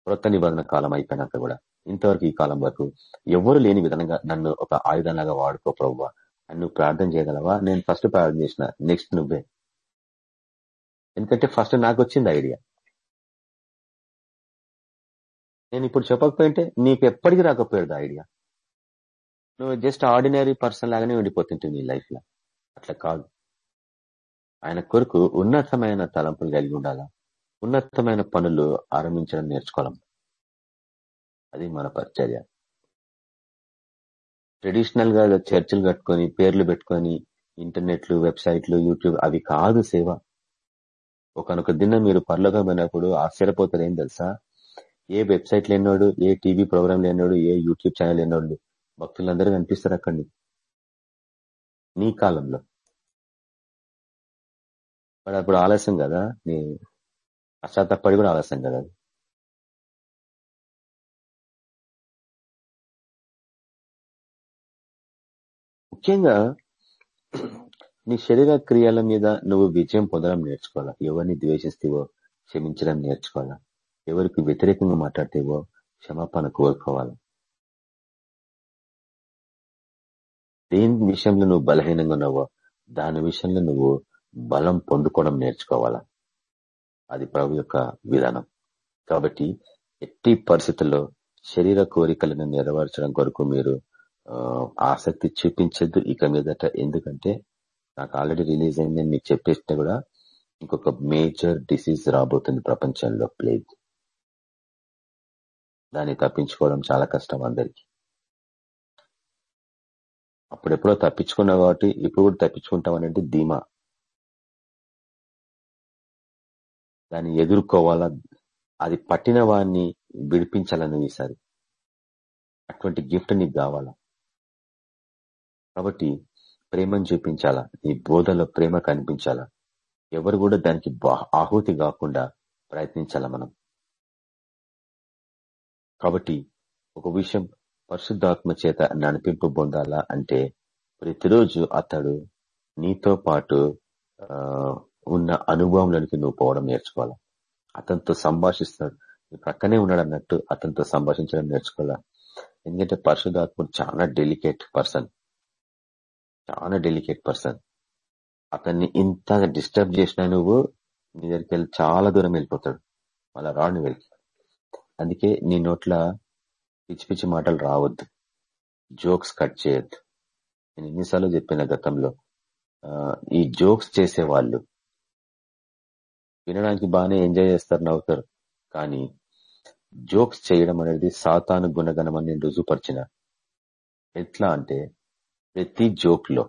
కొత్త నిబంధన కాలం అయిపోయినాక కూడా ఇంతవరకు ఈ కాలం వరకు ఎవరు లేని విధంగా నన్ను ఒక ఆయుధంలాగా వాడుకో ప్రభు నువ్వు ప్రార్థన చేయగలవా? నేను ఫస్ట్ ప్రార్థన చేసిన నెక్స్ట్ నువ్వే. ఎందుకంటే ఫస్ట్ నాకు వచ్చింది ఐడియా. నేను ఇప్పుడు చెప్పకపోయింటే నీకు ఎప్పటికీ రాకపోయాడు ఐడియా నువ్వు జస్ట్ ఆర్డినరీ పర్సన్ లాగానే ఉండిపోతుంటుంది నీ లైఫ్లో. అట్లా కాదు. ఆయన కొరకు ఉన్నతమైన తలంపులు కలిగి ఉండాలా? ఉన్నతమైన పనులు ఆరంభించడం నేర్చుకోవాలి? అది మన పరిచర్య. ట్రెడిషనల్గా చర్చిలు కట్టుకొని పేర్లు పెట్టుకొని ఇంటర్నెట్లు వెబ్సైట్లు యూట్యూబ్ అవి కాదు సేవ. ఒకనొక దిన్న మీరు పర్లోకమైనప్పుడు ఆశ్చర్యపోతారు ఏం తెలుసా? ఏ వెబ్సైట్ లేనోడు ఏ టీవీ ప్రోగ్రామ్ లేనోడు ఏ యూట్యూబ్ ఛానల్ లేనోడు భక్తులందరూ కనిపిస్తారు అక్కడిని. నీ కాలంలో. మరి అప్పుడు ఆలస్యం కదా? నీ పశ్చాత్తపడి కూడా ఆలస్యం కదా ముఖ్యంగా నీ శరీర క్రియల మీద నువ్వు విజయం పొందడం నేర్చుకోవాలా? ఎవరిని ద్వేషిస్తేవో క్షమించడం నేర్చుకోవాలా? ఎవరికి వ్యతిరేకంగా మాట్లాడితేవో క్షమాపణ కోరుకోవాలి. దేని విషయంలో నువ్వు బలహీనంగా ఉన్నావో దాని విషయంలో నువ్వు బలం పొందుకోవడం నేర్చుకోవాలా? అది ప్రభు యొక్క విధానం. కాబట్టి ఎట్టి పరిస్థితుల్లో శరీర కోరికలను నెరవేర్చడం కొరకు మీరు ఆసక్తి చూపించద్దు ఇక మీదట. ఎందుకంటే నాకు ఆల్రెడీ రిలీజ్ అయిందని మీకు చెప్పేసినా కూడా ఇంకొక మేజర్ డిసీజ్ రాబోతుంది ప్రపంచంలో. ప్లేగ్ దాన్ని తప్పించుకోవడం చాలా కష్టం అందరికి. అప్పుడెప్పుడో తప్పించుకున్నావు కాబట్టి ఇప్పుడు కూడా తప్పించుకుంటాం అనేది ధీమా. దాన్ని ఎదుర్కోవాలా అది పట్టిన వాడిని విడిపించాలని ఈసారి. అటువంటి గిఫ్ట్ నీకు కావాలా. కాబట్టి ప్రేమను చూపించాలా నీ బోధలో ప్రేమ కనిపించాలా. ఎవరు కూడా దానికి ఆహుతి కాకుండా ప్రయత్నించాలా మనం. కాబట్టి ఒక విషయం పరిశుద్ధాత్మ చేత నడిపింపు పొందాలా అంటే ప్రతిరోజు అతడు నీతో పాటు ఉన్న అనుభవంలోనికి నువ్వు పోవడం నేర్చుకోవాలా? అతనితో సంభాషిస్తాడు నీ ప్రక్కనే ఉన్నాడు అన్నట్టు అతనితో సంభాషించడం నేర్చుకోవాలా? ఎందుకంటే పరిశుధాత్ముడు చాలా డెలికేట్ పర్సన్. చాలా డెలికేట్ పర్సన్. అతన్ని ఇంత డిస్టర్బ్ చేసినా నువ్వు నీ దగ్గరికి వెళ్ళి చాలా దూరం వెళ్ళిపోతాడు. మళ్ళా రాడు వెళ్ళి అందుకే నీ నోట్ల పిచ్చి పిచ్చి మాటలు రావద్దు. జోక్స్ కట్ చేయొద్దు. నేను ఎన్నిసార్లు చెప్పిన గతంలో ఈ జోక్స్ చేసే వాళ్ళు వినడానికి బాగానే ఎంజాయ్ చేస్తారు నవ్వుతారు. కానీ జోక్స్ చేయడం అనేది సాతాను గుణగణం అని నేను రుజువుపరిచిన. ఎట్లా అంటే ప్రతి జోక్లో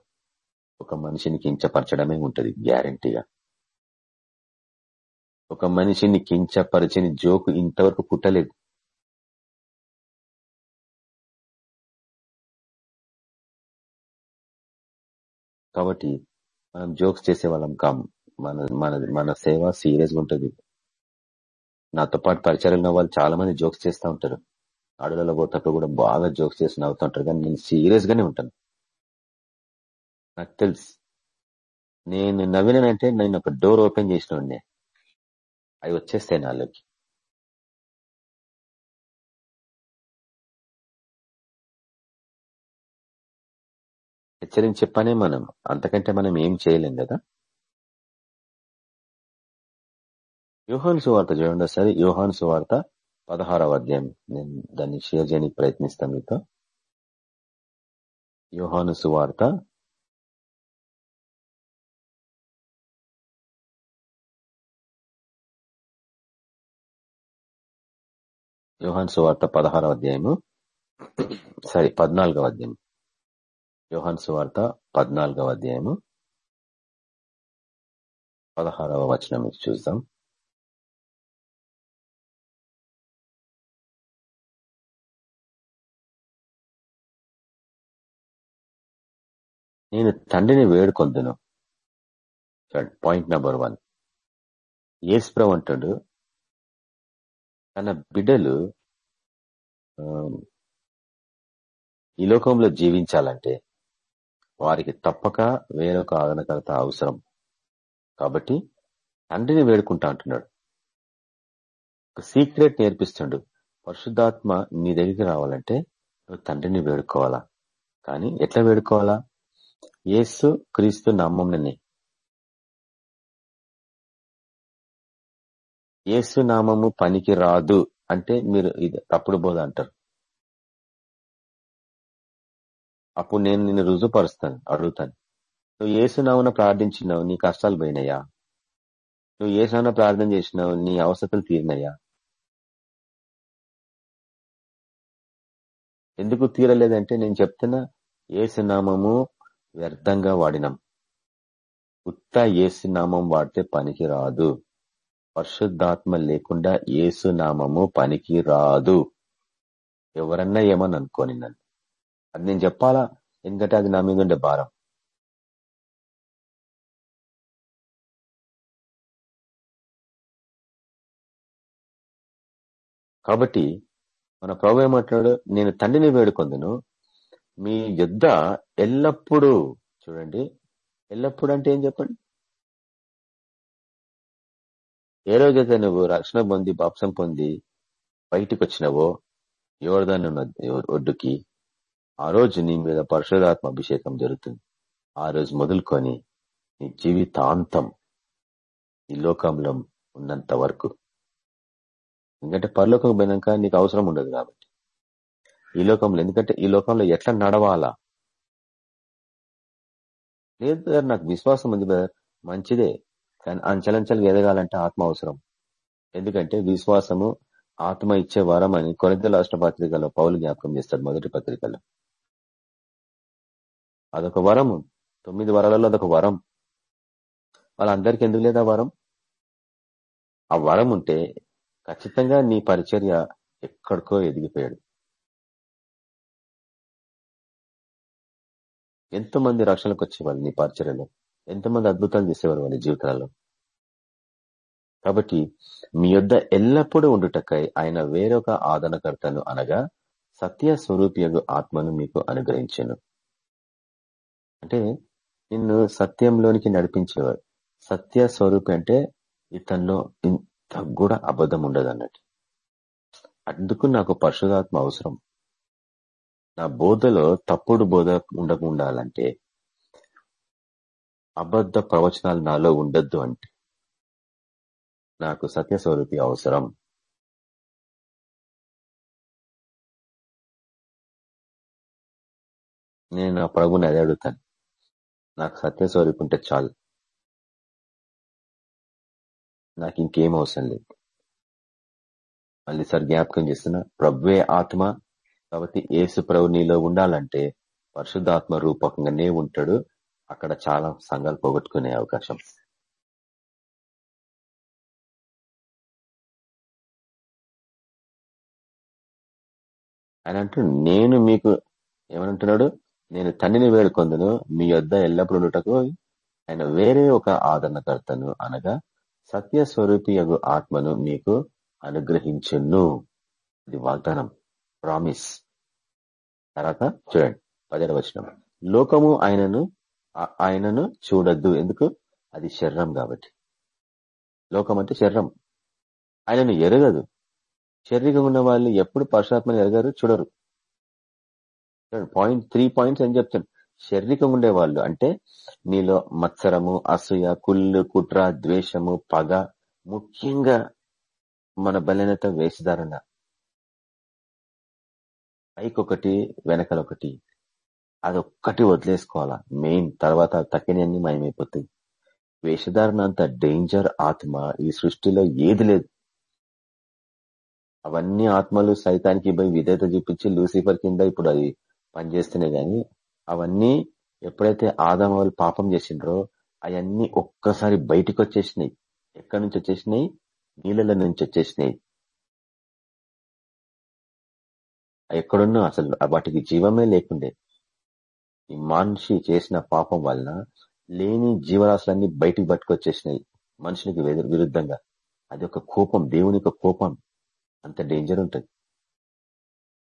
ఒక మనిషిని కించపరచడమే ఉంటుంది గ్యారంటీగా ఒక మనిషిని కించపరిచిన జోకు ఇంతవరకు పుట్టలేదు. కాబట్టి మనం జోక్స్ చేసేవాళ్ళం వాళ్ళం మన మన మన సేవ సీరియస్ ఉంటుంది. నాతో పాటు పరిచయాలు వాళ్ళు చాలా మంది జోక్స్ చేస్తూ ఉంటారు. అడవులలో పోతప్పుడు కూడా బాగా జోక్స్ చేసి నవ్వుతూ ఉంటారు. కానీ నేను సీరియస్ గానే ఉంటాను. నాకు తెలుసు. నేను నవ్వినంటే నేను ఒక డోర్ ఓపెన్ చేసిన అవి వచ్చేస్తాయి నాలోకి హెచ్చరించి చెప్పనే మనం అంతకంటే మనం ఏం చేయలేం కదా? యోహాను సువార్త చూడండి సరే యోహాను సువార్త పదహారవ అధ్యాయం. నేను దాన్ని షేర్ చేయడానికి ప్రయత్నిస్తాను మీతో. యోహాను సువార్త యోహాన్ సువార్త పదహారవ అధ్యాయము. సారీ పద్నాలుగవ అధ్యాయం యోహాన్ సువార్త పద్నాలుగవ అధ్యాయము. పదహారవ వచనం చూద్దాం. నేను తండ్రిని వేడుకొందును. పాయింట్ నెంబర్ వన్ ఏస్ప్రవ్ అంటాడు తన బిడ్డలు ఈ లోకంలో జీవించాలంటే వారికి తప్పక వేరొక ఆదనకర్త అవసరం. కాబట్టి తండ్రిని వేడుకుంటా అంటున్నాడు. ఒక సీక్రెట్ నేర్పిస్తుండు. పరిశుద్ధాత్మ నీ దగ్గరికి రావాలంటే నువ్వు తండ్రిని వేడుకోవాలా? కానీ ఎట్లా వేడుకోవాలా? ఏసు క్రీస్తు నమ్మని ఏసు నామము పనికి రాదు అంటే మీరు ఇది తప్పుడు బోధ అంటారు. అప్పుడు నేను నిన్ను రుజుపరుస్తాను అడుగుతాను. నువ్వు ఏసునామన ప్రార్థించినావు నీ కష్టాలు పోయినాయా? నువ్వు ఏసునామన ప్రార్థన చేసినావు నీ అవసరాలు తీరినాయా? ఎందుకు తీరలేదంటే నేను చెప్తున్నా ఏసునామము వ్యర్థంగా వాడినాం. ఉత్త ఏసునామం వాడితే పనికి రాదు పరిశుద్ధాత్మ లేకుండా ఏసు నామము పనికి రాదు. ఎవరన్నా ఏమని అనుకోని నన్ను. అది నేను చెప్పాలా? ఎందుకంటే అది నా మీద ఉండే భారం. కాబట్టి మన ప్రభు ఏమంటున్నాడు నేను తండ్రిని వేడుకొందును. మీ యుద్ధ ఎల్లప్పుడూ చూడండి ఎల్లప్పుడు అంటే ఏం చెప్పండి? ఏ రోజైతే నువ్వు రక్షణ పొంది బాప్సం పొంది బయటికి వచ్చినవో యోర్దాన్ ఒడ్డుకి ఆ రోజు నీ మీద పరశురాత్మ అభిషేకం జరుగుతుంది. ఆ రోజు మొదలుకొని నీ జీవితాంతం ఈ లోకంలో ఉన్నంత వరకు. ఎందుకంటే పరలోకం పోయినాక నీకు అవసరం ఉండదు కాబట్టి. ఈ లోకంలో ఎందుకంటే ఈ లోకంలో ఎట్లా నడవాలా? లేదు నాకు విశ్వాసం ఉంది బ్రదర్. మంచిదే. కానీ అంచలంచలు ఎదగాలంటే ఆత్మ అవసరం. ఎందుకంటే విశ్వాసము ఆత్మ ఇచ్చే వరం అని కొనిత రాష్ట్ర పత్రికలో పౌలు జ్ఞాపకం చేస్తాడు మొదటి పత్రికలో. అదొక వరము తొమ్మిది వరాలలో అదొక వరం. వాళ్ళందరికీ ఎందుకు లేదా వరం? ఆ వరం ఉంటే ఖచ్చితంగా నీ పరిచర్య ఎక్కడికో ఎదిగిపోయాడు. ఎంతో మంది రక్షణకు వచ్చేవాళ్ళు నీ పరిచర్యలో? ఎంతమంది అద్భుతాలు చేసేవారు వాళ్ళ జీవితాలలో? కాబట్టి మీ యొద్ద ఎల్లప్పుడూ ఉండుటకై ఆయన వేరొక ఆదరణకర్తను అనగా సత్య స్వరూపియగు ఆత్మను మీకు అనుగ్రహించాను. అంటే నిన్ను సత్యంలోనికి నడిపించేవారు. సత్య స్వరూపి అంటే ఇతనిలో ఇంత కూడా అబద్ధం ఉండదు అన్నట్టు అందుకు నాకు పరిశుధాత్మ అవసరం. నా బోధలో తప్పుడు బోధ ఉండకుండాలంటే ఉండాలంటే అబద్ధ ప్రవచనాలు నాలో ఉండద్దు అంటే. నాకు సత్యస్వరూపి అవసరం. నేను నా ప్రభుని అదే అడుగుతాను. నాకు సత్యస్వరూపి ఉంటే చాలు. నాకు ఇంకేం అవసరం లేదు. మళ్ళీ సార్ జ్ఞాపకం చేస్తున్నా ప్రభువే ఆత్మ కాబట్టి ఏసు ప్రభు నీలో ఉండాలంటే పరిశుద్ధాత్మ రూపకంగానే ఉంటాడు. అక్కడ చాలా సంఘాలు పోగొట్టుకునే అవకాశం. ఆయన అంటూ నేను మీకు ఏమనంటున్నాడు? నేను తండ్రిని వేడుకొందును మీ యొద్ద ఎల్లప్పుడు ఉండటకు ఆయన వేరే ఒక ఆదరణకర్తను అనగా సత్య స్వరూపి ఆత్మను మీకు అనుగ్రహించును. ఇది వాగ్దానం. ప్రామిస్ తర్వాత చూడండి. పదిహేడు వచ్చిన లోకము ఆయనను ఆయనను చూడద్దు. ఎందుకు? అది శరీరం కాబట్టి. లోకం అంటే శరీరం. ఆయనను ఎరగదు. శరీరంగా ఉన్న వాళ్ళు ఎప్పుడు పరశురాత్మని ఎరగారు చూడరు. పాయింట్ త్రీ పాయింట్స్ అని చెప్తాను శారీరకంగా ఉండేవాళ్ళు అంటే నీలో మత్సరము అసూయ కుళ్ళు కుట్ర ద్వేషము పగ ముఖ్యంగా మన బలహీనత వేషధారణ. పైకొకటి వెనకలొకటి. అదొక్కటి వదిలేసుకోవాలా. మెయిన్ తర్వాత తక్కినన్ని మాయమైపోతాయి. వేషధారణ అంత డేంజర్ ఆత్మ ఈ సృష్టిలో ఏది లేదు. అవన్నీ ఆత్మలు సైతానికి పోయి విధేత చూపించి లూసిఫర్ కింద ఇప్పుడు అది పనిచేస్తున్నాయి కానీ అవన్నీ ఎప్పుడైతే ఆదమ వాళ్ళు పాపం చేసిండ్రో అవన్నీ ఒక్కసారి బయటకు వచ్చేసినాయి. ఎక్కడి నుంచి వచ్చేసినాయి? నీళ్ళ నుంచి వచ్చేసినాయి. ఎక్కడున్నా అసలు వాటికి జీవమే లేకుండే. మనిషి చేసిన పాపం వలన లేని జీవరాశులన్నీ బయటికి పట్టుకొచ్చేసినాయి మనుషునికి విరుద్ధంగా. అది ఒక కోపం దేవుని కోపం. అంత డేంజర్ ఉంటుంది.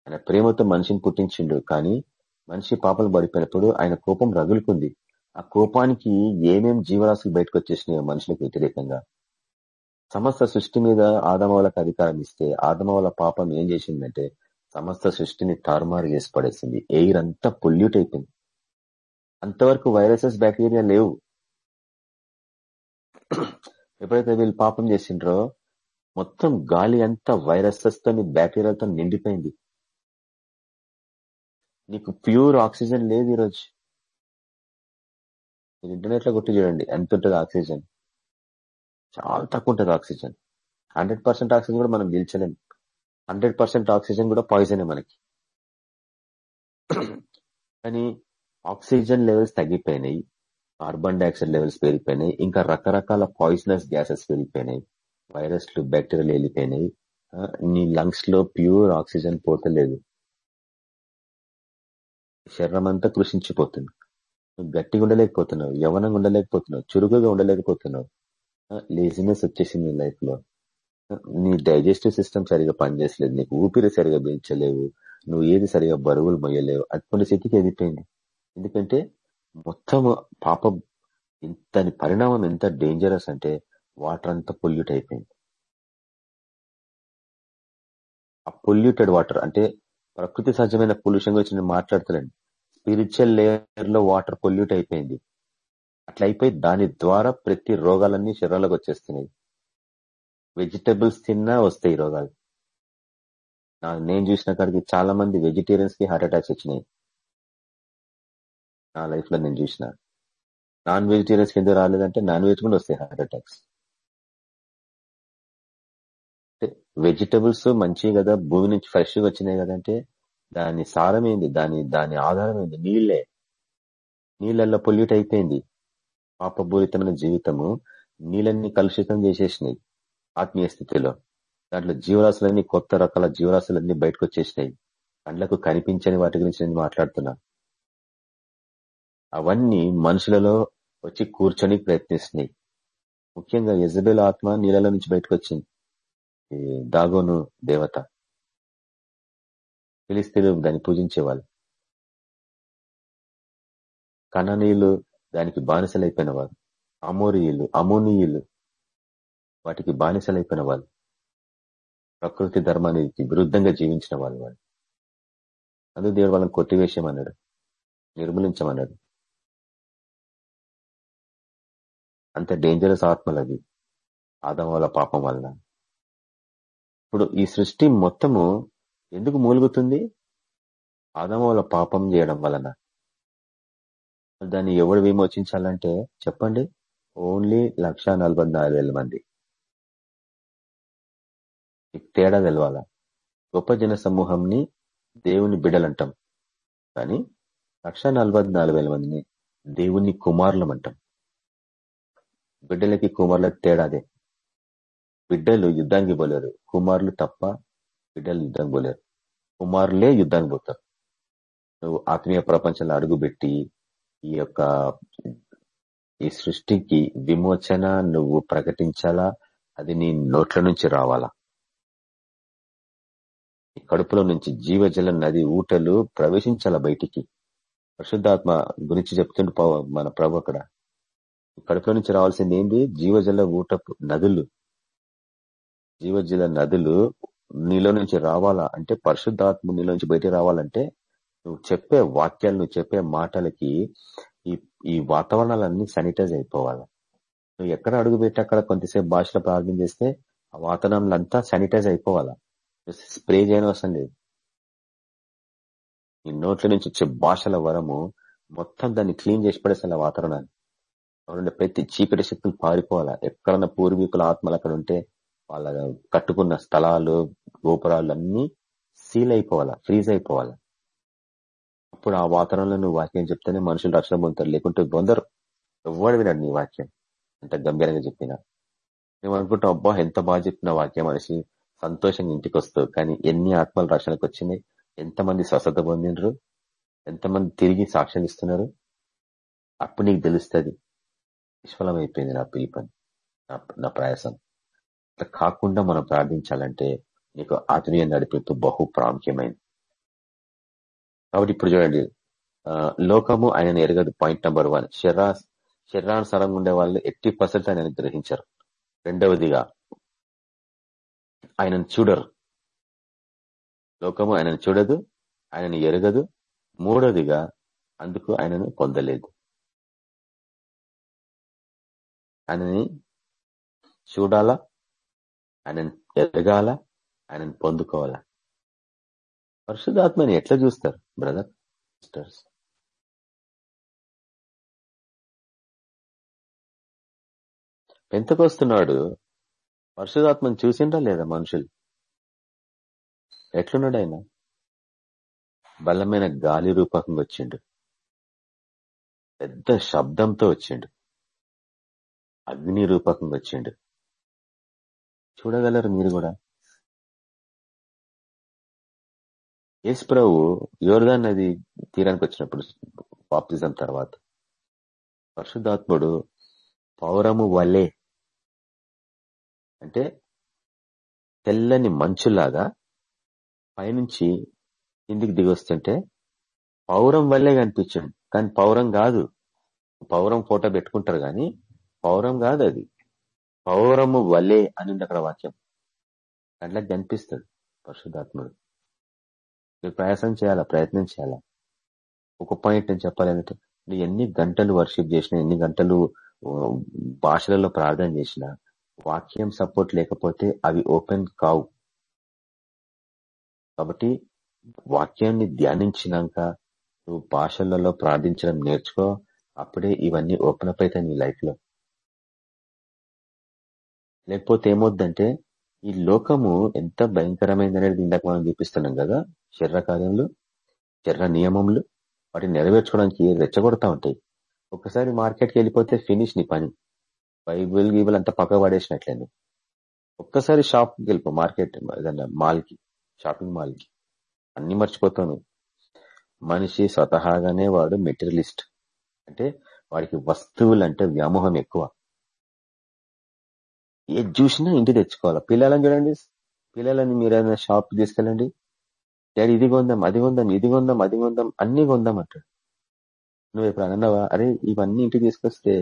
ఆయన ప్రేమతో మనిషిని పుట్టించిండు కానీ మనిషి పాపలు పడిపోయినప్పుడు ఆయన కోపం రగులుకుంది. ఆ కోపానికి ఏమేం జీవరాశులు బయటకు వచ్చేసినాయో మనుషులకు వ్యతిరేకంగా. సమస్త సృష్టి మీద ఆదమవలకు అధికారం ఇస్తే ఆదమవల పాపం ఏం చేసిందంటే సమస్త సృష్టిని తారుమారు చేసి పడేసింది. ఎయిర్ అంతా పొల్యూట్ అయిపోయింది. అంతవరకు వైరసెస్ బ్యాక్టీరియా లేవు. ఎప్పుడైతే వీళ్ళు పాపం చేసిండ్రో మొత్తం గాలి అంతా వైరసెస్తో బ్యాక్టీరియాలతో నిండిపోయింది. నీకు ప్యూర్ ఆక్సిజన్ లేదు ఈరోజు. మీరు ఇంటర్నెట్లో కొట్టి చూడండి ఎంత ఉంటుంది ఆక్సిజన్? చాలా తక్కువ ఉంటుంది ఆక్సిజన్. హండ్రెడ్ పర్సెంట్ ఆక్సిజన్ కూడా మనం పీల్చలేం హండ్రెడ్ పర్సెంట్ ఆక్సిజన్ కూడా పాయిజనే మనకి. కానీ ఆక్సిజన్ లెవెల్స్ తగ్గిపోయినాయి కార్బన్ డైఆక్సైడ్ లెవెల్స్ పెరిగిపోయినాయి ఇంకా రకరకాల పాయిజనస్ గ్యాసెస్ పెరిగిపోయినాయి వైరస్లు బ్యాక్టీరియాలు వెళ్ళిపోయినాయి. నీ లంగ్స్లో ప్యూర్ ఆక్సిజన్ పోతలేదు శరీరం అంతా కృషించిపోతుంది. నువ్వు గట్టిగా ఉండలేకపోతున్నావు యవనంగా ఉండలేకపోతున్నావు చురుకుగా ఉండలేకపోతున్నావు. లేజినెస్ వచ్చేసింది నీ లైఫ్లో నీ డైజెస్టివ్ సిస్టమ్ సరిగా పనిచేసలేదు నీకు ఊపిరి సరిగా పెంచలేవు నువ్వు ఏది సరిగా బరువులు మొయ్యలేవు అటువంటి స్థితికి ఎదిపోయింది ఎందుకంటే మొత్తం పాప ఇంతని పరిణామం ఎంత డేంజరస్ అంటే వాటర్ అంతా పొల్యూట్ అయిపోయింది. ఆ పొల్యూటెడ్ వాటర్ అంటే ప్రకృతి సహజమైన పొల్యూషన్ గురించి నేను మాట్లాడుతున్నాను స్పిరిచువల్ లేయర్లో వాటర్ పొల్యూట్ అయిపోయింది. అట్లా అయిపోయి దాని ద్వారా ప్రతి రోగాలన్నీ శరీరంలోకి వచ్చేస్తున్నాయి. వెజిటబుల్స్ తిన్నా వస్తాయి రోగాలు. నేను చూసిన కాడికి చాలా మంది వెజిటేరియన్స్కి హార్ట్ అటాక్స్ వచ్చినాయి. నా లైఫ్లో నేను చూసిన. నాన్ వెజిటేరియన్స్ కింద ఎందుకు రాలేదంటే నాన్ వెజ్ కూడా వస్తాయి హార్ట్ అటాక్స్ వెజిటబుల్స్ మంచి కదా భూమి నుంచి ఫ్రెష్గా వచ్చినాయి కదంటే దాని సారం ఏంది? దాని దాని ఆధారం నీళ్ళే నీళ్ళల్లో పొల్యూట్ అయిపోయింది. పాపపూరితమైన జీవితము నీళ్ళన్ని కలుషితం చేసేసినాయి ఆత్మీయ స్థితిలో. దాంట్లో జీవరాశులన్నీ కొత్త రకాల జీవరాశులన్నీ బయటకు వచ్చేసినాయి. కండ్లకు కనిపించని వాటి గురించి నేను మాట్లాడుతున్నా. అవన్నీ మనుషులలో వచ్చి కూర్చొని ప్రయత్నిస్తున్నాయి. ముఖ్యంగా యజబెల్ ఆత్మ నీళ్ళలో నుంచి బయటకు వచ్చింది ఈ దాగోను దేవత. పిలిస్తీలు దాన్ని పూజించేవాళ్ళు. కణనీయులు దానికి బానిసలైపోయిన వాళ్ళు అమోరియులు అమోనీయులు వాటికి బానిసలైపోయిన వాళ్ళు ప్రకృతి ధర్మానికి విరుద్ధంగా జీవించిన వాళ్ళు వాళ్ళు. అందుకు దేవుడు వాళ్ళని కొట్టివేశమన్నాడు నిర్మూలించమన్నాడు. అంత డేంజరస్ ఆత్మలు అవి. ఆదం వల్ల పాపం వలన ఇప్పుడు ఈ సృష్టి మొత్తము ఎందుకు మూలుగుతుంది? ఆదం వల్ల పాపం చేయడం వలన. దాన్ని ఎవడు విమోచించాలంటే చెప్పండి ఓన్లీ లక్ష మంది. తేడా తెలవాల? గొప్ప జన సమూహంని దేవుని బిడలంటాం. కానీ లక్ష మందిని దేవుని కుమారులం అంటాం బిడ్డలకి కుమారులకు తేడాదే బిడ్డలు యుద్ధానికి పోలేరు. కుమారులు తప్ప బిడ్డలు యుద్ధానికి పోలేరు. కుమారులే యుద్ధానికి పోతారు. నువ్వు ఆత్మీయ ప్రపంచంలో అడుగుపెట్టి ఈ యొక్క ఈ సృష్టికి విమోచన నువ్వు ప్రకటించాలా? అది నీ నోట్ల నుంచి రావాలా? ఈ కడుపులో నుంచి జీవజల నది ఊటలు ప్రవేశించాల బయటికి? పరిశుద్ధాత్మ గురించి చెప్తుండే మన ప్రభు అక్కడ. కడుపులో నుంచి రావాల్సింది ఏంటి జీవజల ఊటపు నదులు. జీవజల నదులు నీలో నుంచి రావాలా? అంటే పరిశుద్ధాత్మ నీలో నుంచి బయటికి రావాలంటే నువ్వు చెప్పే వాక్యాలు నువ్వు చెప్పే మాటలకి ఈ ఈ వాతావరణాలన్నీ శానిటైజ్ అయిపోవాలి. నువ్వు ఎక్కడ అడుగు పెట్టి అక్కడ కొంతసేపు భాషలో ప్రార్థన చేస్తే ఆ వాతావరణంలో అంతా శానిటైజ్ అయిపోవాలా స్ప్రే చేయని అవసరం లేదు. ఈ నోట్ల నుంచి వచ్చే భాషల వరము మొత్తం దాన్ని క్లీన్ చేసి పడేసాల వాతావరణాన్ని. ఎవరంటే ప్రతి చీకటి శక్తులు పారిపోవాలా? ఎక్కడన్నా పూర్వీకుల ఆత్మలు అక్కడ ఉంటే వాళ్ళ కట్టుకున్న స్థలాలు గోపురాలు అన్నీ సీల్ అయిపోవాలా? ఫ్రీజ్ అయిపోవాలా? అప్పుడు ఆ వాతావరణంలో నువ్వు వాక్యం చెప్తేనే మనుషులు రక్షణ పొందుతారు. లేకుంటే పొందరు ఎవడు వినాడు నీ వాక్యం. ఎంత గంభీరంగా చెప్పినా. మేము అనుకుంటావు అబ్బా ఎంత బాగా చెప్పిన వాక్యం అనేసి సంతోషంగా ఇంటికి వస్తావు కానీ ఎన్ని ఆత్మలు రక్షణకు వచ్చినాయి? ఎంతమంది స్వస్థత పొందినరు ఎంతమంది తిరిగి సాక్ష్యం ఇస్తున్నారు? అప్పుడు నీకు తెలుస్తుంది. నిష్ఫలమైపోయింది నా పిలిపని. నా ప్రయాసం. అట్లా కాకుండా మనం ప్రార్థించాలంటే నీకు ఆత్మీయ నడిపింపు బహు ప్రాముఖ్యమైంది కాబట్టి ఇప్పుడు చూడండి. లోకము ఆయన ఎరగదు. పాయింట్ నెంబర్ వన్ శరీరా శరీరానుసారంగా ఉండే వాళ్ళు ఎట్టి పర్సెంట్ ఆయన గ్రహించరు. రెండవదిగా ఆయనను చూడరు. లోకము ఆయనను చూడదు ఆయనను ఎరగదు. మూడవదిగా అందుకు ఆయనను పొందలేదు. ఆయనని చూడాలా? ఆయనను ఎదగాల? ఆయనను పొందుకోవాలా? పరిశుధాత్మని ఎట్లా చూస్తారు బ్రదర్ సిస్టర్స్? పెంతకొస్తున్నాడు పరిశుధాత్మను చూసిండ్రా లేదా మనుషులు? ఎట్లున్నాడు ఆయన? బలమైన గాలి రూపకంగా వచ్చిండు. పెద్ద శబ్దంతో వచ్చిండు. అగ్ని రూపకంగా వచ్చిండు. చూడగలరు మీరు కూడా? యేసు ప్రభు యోర్దాన్ నది తీరానికి వచ్చినప్పుడు బాప్తిజం తర్వాత పరిశుద్ధాత్ముడు పౌరము వలే అంటే తెల్లని మంచులాగా పైనుంచి కిందికి దిగొస్తుంటే పౌరం వల్లే కనిపించండి. కానీ పౌరం కాదు. పౌరం ఫోటో పెట్టుకుంటారు కానీ పౌరం కాదు అది పౌరము వలే అని అక్కడ వాక్యం. అట్లా కనిపిస్తాడు పరిశుద్ధాత్ముడు. నువ్వు ప్రయాసం చేయాలా? ప్రయత్నం చేయాలా? ఒక పాయింట్ నేను చెప్పాలంటే నువ్వు ఎన్ని గంటలు వర్షిప్ చేసినా ఎన్ని గంటలు భాషలలో ప్రార్థన చేసినా వాక్యం సపోర్ట్ లేకపోతే అవి ఓపెన్ కావు. కాబట్టి వాక్యాన్ని ధ్యానించినాక నువ్వు భాషలలో ప్రార్థించడం నేర్చుకో అప్పుడే ఇవన్నీ ఓపెన్ అప్ అవుతాయి నీ లైఫ్లో. లేకపోతే ఏమవుద్దంటే ఈ లోకము ఎంత భయంకరమైంది అనేది ఇందాక మనం చూపిస్తున్నాం కదా శరీర కార్యములు శరీర నియమములు వాటిని నెరవేర్చుకోవడానికి రెచ్చగొడతా ఉంటాయి. ఒకసారి మార్కెట్కి వెళ్ళిపోతే ఫినిష్ నీ పని. బైబుల్ గీబుల్ అంతా పక్క పడేసినట్లేదు ఒక్కసారి షాప్కి వెళ్ళిపో మార్కెట్ ఏదన్నా మాల్కి షాపింగ్ మాల్కి. అన్ని మర్చిపోతాను. మనిషి స్వతహాగానే వాడు మెటీరియలిస్ట్. అంటే వాడికి వస్తువులు అంటే వ్యామోహం ఎక్కువ. ఏది చూసినా ఇంటి తెచ్చుకోవాలి? పిల్లలను చూడండి. పిల్లలని మీరు ఏదైనా షాప్ తీసుకెళ్ళండి. డాడీ ఇది కొందాం అది కొందాం ఇది కొందాం అది కొందాం అన్ని కొందాం అంటాడు. నువ్వు ఇప్పుడు అన్నావా? అరే ఇవన్నీ ఇంటికి తీసుకొస్తే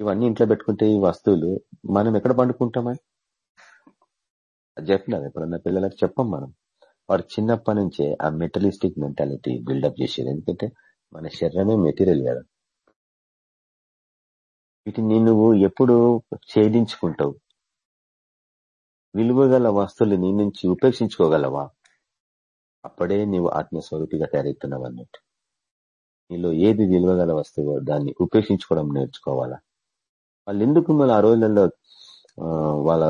ఇవన్నీ ఇంట్లో పెట్టుకుంటే ఈ వస్తువులు మనం ఎక్కడ పండుకుంటామని అది చెప్పలేదు. ఎప్పుడన్నా పిల్లలకు చెప్పం మనం. వాడు చిన్నప్పటి నుంచే ఆ మెటలిస్టిక్ మెంటాలిటీ బిల్డప్ చేసేది. ఎందుకంటే మన శరీరమే మెటీరియల్ కదా. వీటిని నువ్వు ఎప్పుడు ఛేదించుకుంటావు? విలువగల వస్తువులు నీ నుంచి ఉపేక్షించుకోగలవా? అప్పుడే నీవు ఆత్మస్వరూపిగా తయారవుతున్నావు అన్నట్టు నీలో ఏది విలువగల వస్తువు దాన్ని ఉపేక్షించుకోవడం నేర్చుకోవాలా? వాళ్ళు ఎందుకు మళ్ళీ ఆ రోజులలో వాళ్ళ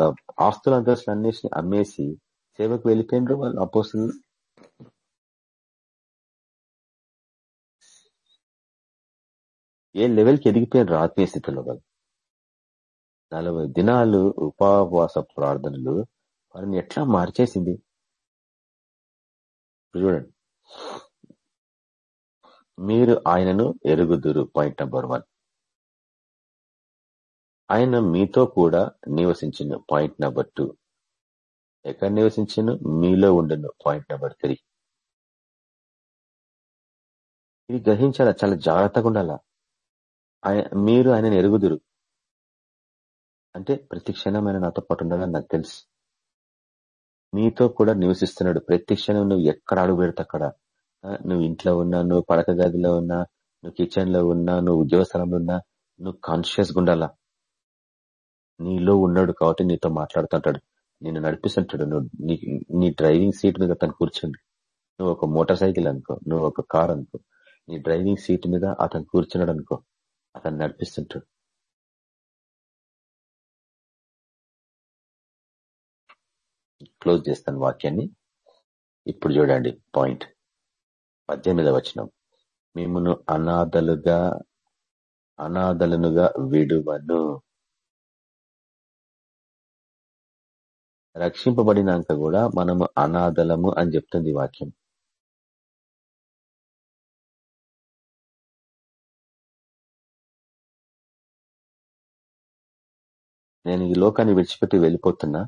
ఆస్తుల అంతస్తులు అన్నేసి అమ్మేసి సేవకు వెళ్ళిపోయినరు వాళ్ళు అపోస్తులు? ఏ లెవెల్కి ఎదిగిపోయినారు ఆత్మీయ స్థితిలో వాళ్ళు? నలభై దినాలు ఉపవాస ప్రార్థనలు. వారిని ఎట్లా మార్చేసింది? చూడండి. మీరు ఆయనను ఎరుగుదురు పాయింట్ నెంబర్ వన్ ఆయన మీతో కూడా నివసించను పాయింట్ నెంబర్ టూ ఎక్కడ నివసించను? మీలో ఉండను పాయింట్ నెంబర్ త్రీ ఇది గ్రహించాలా? చాలా జాగ్రత్తగా ఉండాలా? మీరు ఆయనను ఎరుగుదురు. అంటే ప్రతి క్షణం ఆయన నాతో పాటు ఉండాలని నాకు తెలుసు. నీతో కూడా నివసిస్తున్నాడు. ప్రతి క్షణం నువ్వు ఎక్కడ అడుగు పెడితే అక్కడ నువ్వు ఇంట్లో ఉన్నా నువ్వు పడక గదిలో ఉన్నా నువ్వు కిచెన్లో ఉన్నా నువ్వు ఉద్యోగ స్థలంలో ఉన్నా నువ్వు కాన్షియస్ ఉండాలా? నీలో ఉన్నాడు కాబట్టి నీతో మాట్లాడుతుంటాడు. నిన్ను నడిపిస్తుంటాడు. నువ్వు నీ డ్రైవింగ్ సీట్ మీద తను కూర్చోండి. నువ్వు ఒక మోటార్ సైకిల్ అనుకో నువ్వు ఒక కార్ అనుకో నీ డ్రైవింగ్ సీట్ మీద అతను కూర్చున్నాడు అనుకో అతను నడిపిస్తుంటాడు. క్లోజ్ చేస్తాను వాక్యాన్ని. ఇప్పుడు చూడండి పాయింట్ పద్దెనిమిదవ వచనం. మిమ్మను అనాథలుగా అనాథలనుగా విడువను. రక్షింపబడినాక కూడా మనము అనాథలము అని చెప్తుంది వాక్యం. నేను ఈ లోకాన్ని విడిచిపెట్టి వెళ్ళిపోతున్నా.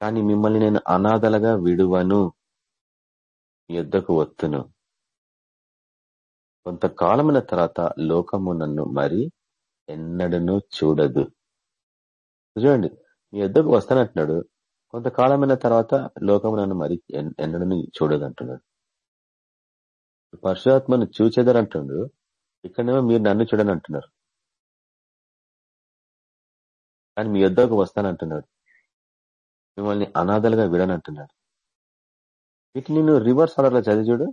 కానీ మిమ్మల్ని నేను అనాథలుగా విడువను. యుద్ధకు వత్తును. కొంతకాలమైన తర్వాత లోకము నన్ను మరి ఎన్నడను చూడదు. చూడండి మీ యుద్ధకు వస్తానంటున్నాడు. కొంతకాలమైన తర్వాత లోకము నన్ను మరి ఎన్నడను చూడదు అంటున్నాడు పరశురాత్మను చూచేదరంటుండ్రు ఇక్కడనేమో మీరు నన్ను చూడని అంటున్నారు కానీ మీ యుద్ధకు వస్తానంటున్నాడు. మిమ్మల్ని అనాథలుగా విడనంటున్నాడు. వీటిని నువ్వు రివర్స్ ఆర్డర్లో చదివి చూడు.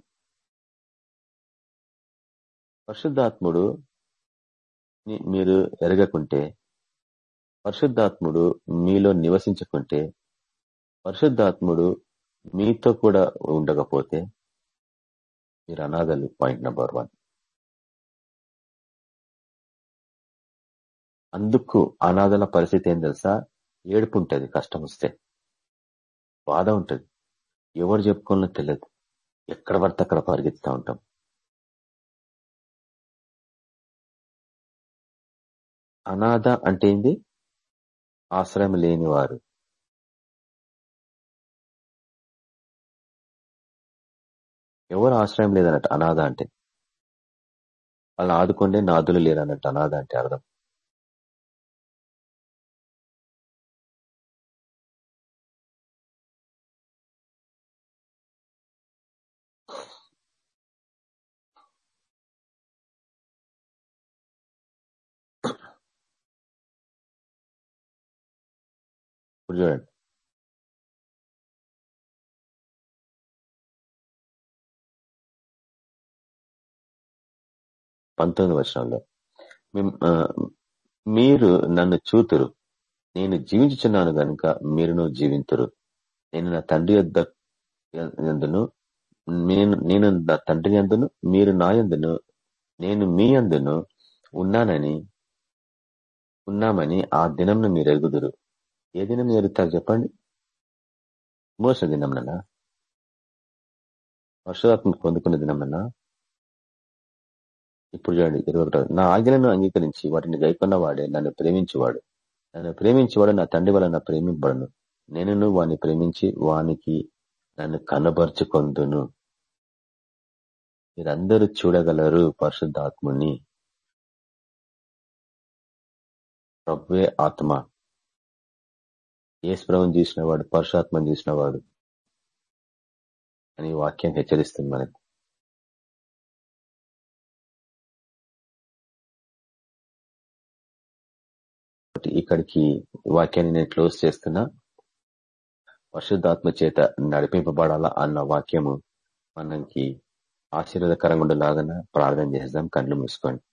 పరిశుద్ధాత్ముడు మీరు ఎరగకుంటే పరిశుద్ధాత్ముడు మీలో నివసించకుంటే పరిశుద్ధాత్ముడు మీతో కూడా ఉండకపోతే మీరు అనాథలు. Point number one. అందుకు అనాథల పరిస్థితి ఏం తెలుసా? ఏడుపు ఉంటుంది కష్టం వస్తే. బాధ ఉంటుంది. ఎవరు చెప్పుకోవాలో తెలియదు ఎక్కడ పడితే అక్కడ పరిగెత్తుతూ ఉంటాం. అనాథ అంటే ఏంది? ఆశ్రయం లేని వారు ఎవరు ఆశ్రయం లేదన్నట్టు? అనాథ అంటే. వాళ్ళని ఆదుకుంటే నాదులు లేరన్నట్టు అనాథ అంటే అర్థం. ఇప్పుడు పంతొమ్మిది వర్షంలో మీరు నన్ను చూతురు. నేను జీవించుచున్నాను గనుక మీరును జీవింతురు. నేను నా తండ్రి యొద్ ఎందును నేను నేను నా తండ్రి ఎందును మీరు నా ఎందును నేను మీ అందును ఉన్నానని ఉన్నామని ఆ దినంను మీరు ఎగుదురు ఏ దినం ఎరుగుతారు చెప్పండి? మోస దినంనా వర్షాత్మ పొందుకున్న దినంనా ఇప్పుడు చూడండి ఇరవై ఒకటో నా ఆజ్ఞలను అంగీకరించి వాటిని గైకున్న వాడే నన్ను ప్రేమించేవాడు. నన్ను ప్రేమించేవాడు నా తండ్రి వలన ప్రేమింపడను నేను వాని ప్రేమించి వానికి నన్ను కనబరుచుకొందును. మీరందరూ చూడగలరు పరిశుద్ధాత్ముని ప్రభువే ఆత్మ. ఏసుప్రభుని చూసిన వాడు పరుషాత్మని చూసిన వాడు అని వాక్యం హెచ్చరిస్తుంది మనకు. ఇక్కడికి వాక్యాన్ని నేను క్లోజ్ చేస్తున్నా. పరిశుద్ధాత్మ చేత నడిపింపబడాలా అన్న వాక్యము మనకి ఆశీర్వాదకరంగా ఉండలాగన ప్రార్థన చేద్దాం కళ్ళు మూసుకోండి.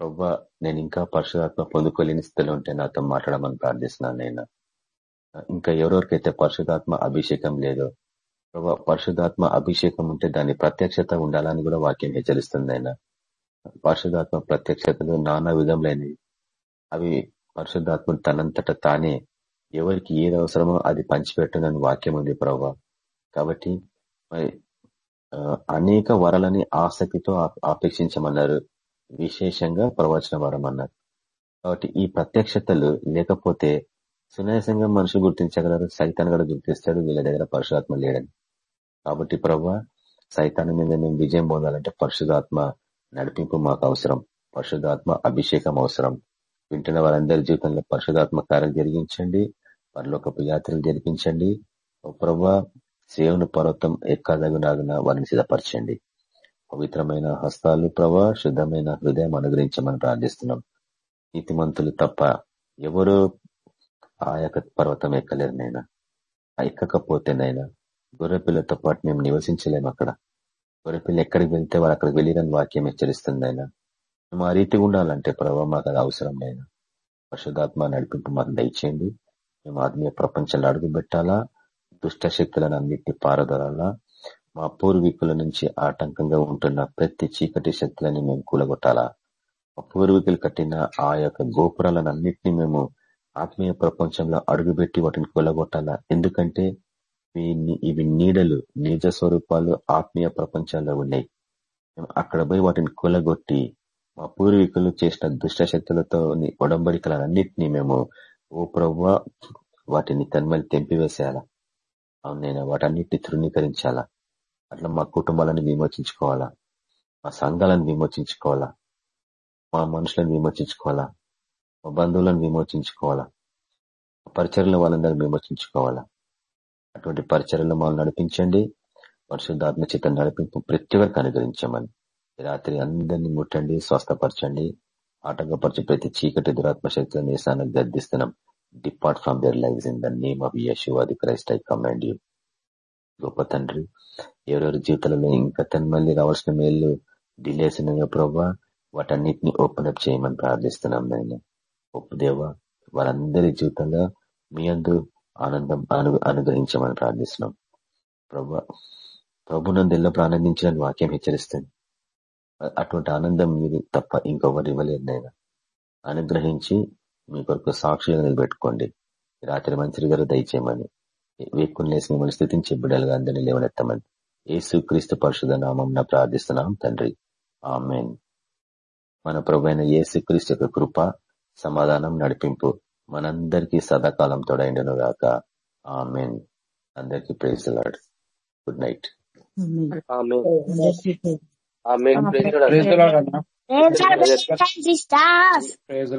ప్రవ్వ నేను ఇంకా పరిశుధాత్మ పొందుకోలేని స్థితిలో ఉంటే నాతో మాట్లాడమని ప్రార్థిస్తున్నాను నేను ఇంకా ఎవరెవరికైతే పరిశుధాత్మ అభిషేకం లేదో ప్రభా పరిశుధాత్మ అభిషేకం ఉంటే దాని ప్రత్యక్షత ఉండాలని కూడా వాక్యం హెచ్చరిస్తుంది ఆయన. పరిశుధాత్మ ప్రత్యక్షతలు నానా విధములైనవి. అవి పరిశుద్ధాత్మ తనంతట తానే ఎవరికి ఏది అవసరమో అది పంచిపెట్టదని వాక్యం ఉంది ప్రభా. కాబట్టి అనేక వరాలని ఆసక్తితో ఆపేక్షించమన్నారు. విశేషంగా ప్రవచన వరం అన్నారు కాబట్టి ఈ ప్రత్యక్షతలు లేకపోతే సునాయాసంగా మనుషులు గుర్తించగలరు సైతాన్ని కూడా గుర్తిస్తాడు వీళ్ళ దగ్గర పరశురాత్మ లేడని. కాబట్టి ప్రభా సైతాన్ని మీద మేము విజయం పొందాలంటే పరిశుధాత్మ నడిపింపు మాకు అవసరం పరిశుధాత్మ అభిషేకం అవసరం. వింటున్న వారందరి జీవితంలో పరిశుధాత్మ కార్యం జరిగించండి పరలోకపు యాత్రలు జరిపించండి. ప్రభా సేవను పర్వతం ఎక్కదగునాగున వారిని సిద్ధపరచండి. పవిత్రమైన హస్తాలు ప్రభా శుద్ధమైన హృదయం అనుగ్రహించమని ప్రార్థిస్తున్నాం. నీతిమంతులు తప్ప ఎవరు ఆ యొక్క పర్వతం ఎక్కలేరు నైనా ఎక్కకపోతేనైనా గొర్రెపిల్లతో పాటు మేము నివసించలేము అక్కడ. గొర్రెపిల్ల ఎక్కడికి వెళ్తే వాళ్ళు అక్కడికి వెళ్ళిరని వాక్యం హెచ్చరిస్తుంది అయినా మేము ఆ రీతి ఉండాలంటే ప్రభావ మాకు అది అవసరం లేదు పరిశుధాత్మ నడిపింపు మాకు దయచేయండి. మేము ఆత్మీయ ప్రపంచంలో అడుగు పెట్టాలా? దుష్ట శక్తులను అన్నిటి పారదొరాలా మా పూర్వీకుల నుంచి ఆటంకంగా ఉంటున్న ప్రతి చీకటి శక్తులని మేము కూలగొట్టాలా? మా పూర్వీకులు కట్టిన ఆ యొక్క గోపురాలను అన్నింటినీ మేము ఆత్మీయ ప్రపంచంలో అడుగుపెట్టి వాటిని కొలగొట్టాలా ఎందుకంటే ఇవి నీడలు నిజ స్వరూపాలు ఆత్మీయ ప్రపంచాల్లో ఉన్నాయి. అక్కడ పోయి వాటిని కొలగొట్టి మా పూర్వీకులు చేసిన దుష్ట శక్తులతో ఒడంబడికలన్నింటినీ మేము ఓ ప్రవ్వ వాటిని తన్మలి తెంపివేసేయాలా? అవునైనా వాటన్నిటిని తృణీకరించాలా? అట్లా మా కుటుంబాలను విమోచించుకోవాలా? మా సంఘాలను విమోచించుకోవాలా? మా మనుషులను విమోచించుకోవాలా? మా బంధువులను విమోచించుకోవాలా? పరిచర్ల వాళ్ళందరూ విమోచించుకోవాలా? అటువంటి పరిచర్లు మనం నడిపించండి. పరిశుద్ధాత్మ చేత నడిపింపు ప్రతి ఒక్కరికి అనుగ్రహించమని. రాత్రి అందరినీ ముట్టండి స్వస్థపరచండి. ఆటంకపరచు ప్రతి చీకటి దురాత్మ శక్తులను వేసానికి గర్దిస్తున్నాం depart from their life in the name of Yesu అది క్రైస్ట్ ఐ కమాండ్ యూ గొప్ప తండ్రి ఎవరెవరి జీవితాలలో ఇంకా మళ్ళీ రావాల్సిన మేలు డిలేస్ ఉన్నాయో ప్రభావ వాటన్నిటిని ఓపెన్ అప్ చేయమని ప్రార్థిస్తున్నాం నేను ఒప్పు దేవ వారందరి జీవితంగా మీ అందు ఆనందం అనుగ్రహించమని ప్రార్థిస్తున్నాం. ప్రభు ప్రభునందు ఎల్లప్పుడు ఆనందించాలని వాక్యం హెచ్చరిస్తుంది. అటువంటి ఆనందం మీరు తప్ప ఇంకొకరు ఇవ్వలేదు నేను అనుగ్రహించి మీ కొరకు సాక్షిగా నిలబెట్టుకోండి. రాత్రి మంత్రి గారు దయచేయమని. వేక్కుని లేసి మిమ్మల్ని స్థితించే బిడ్డలుగా అందరినీ లేవనెత్తమని. ఏసు క్రీస్తు పరిశుధ నామం ప్రార్థిస్తున్నాం తండ్రి. ఆమెన్. మన ప్రభు అయిన ఏసు క్రీస్తు యొక్క కృప సమాధానం నడిపింపు. మనందరికీ సదాకాలం తోడైండను గాక. ఆమెన్. అందరికీ praise Lord. Good night. Praise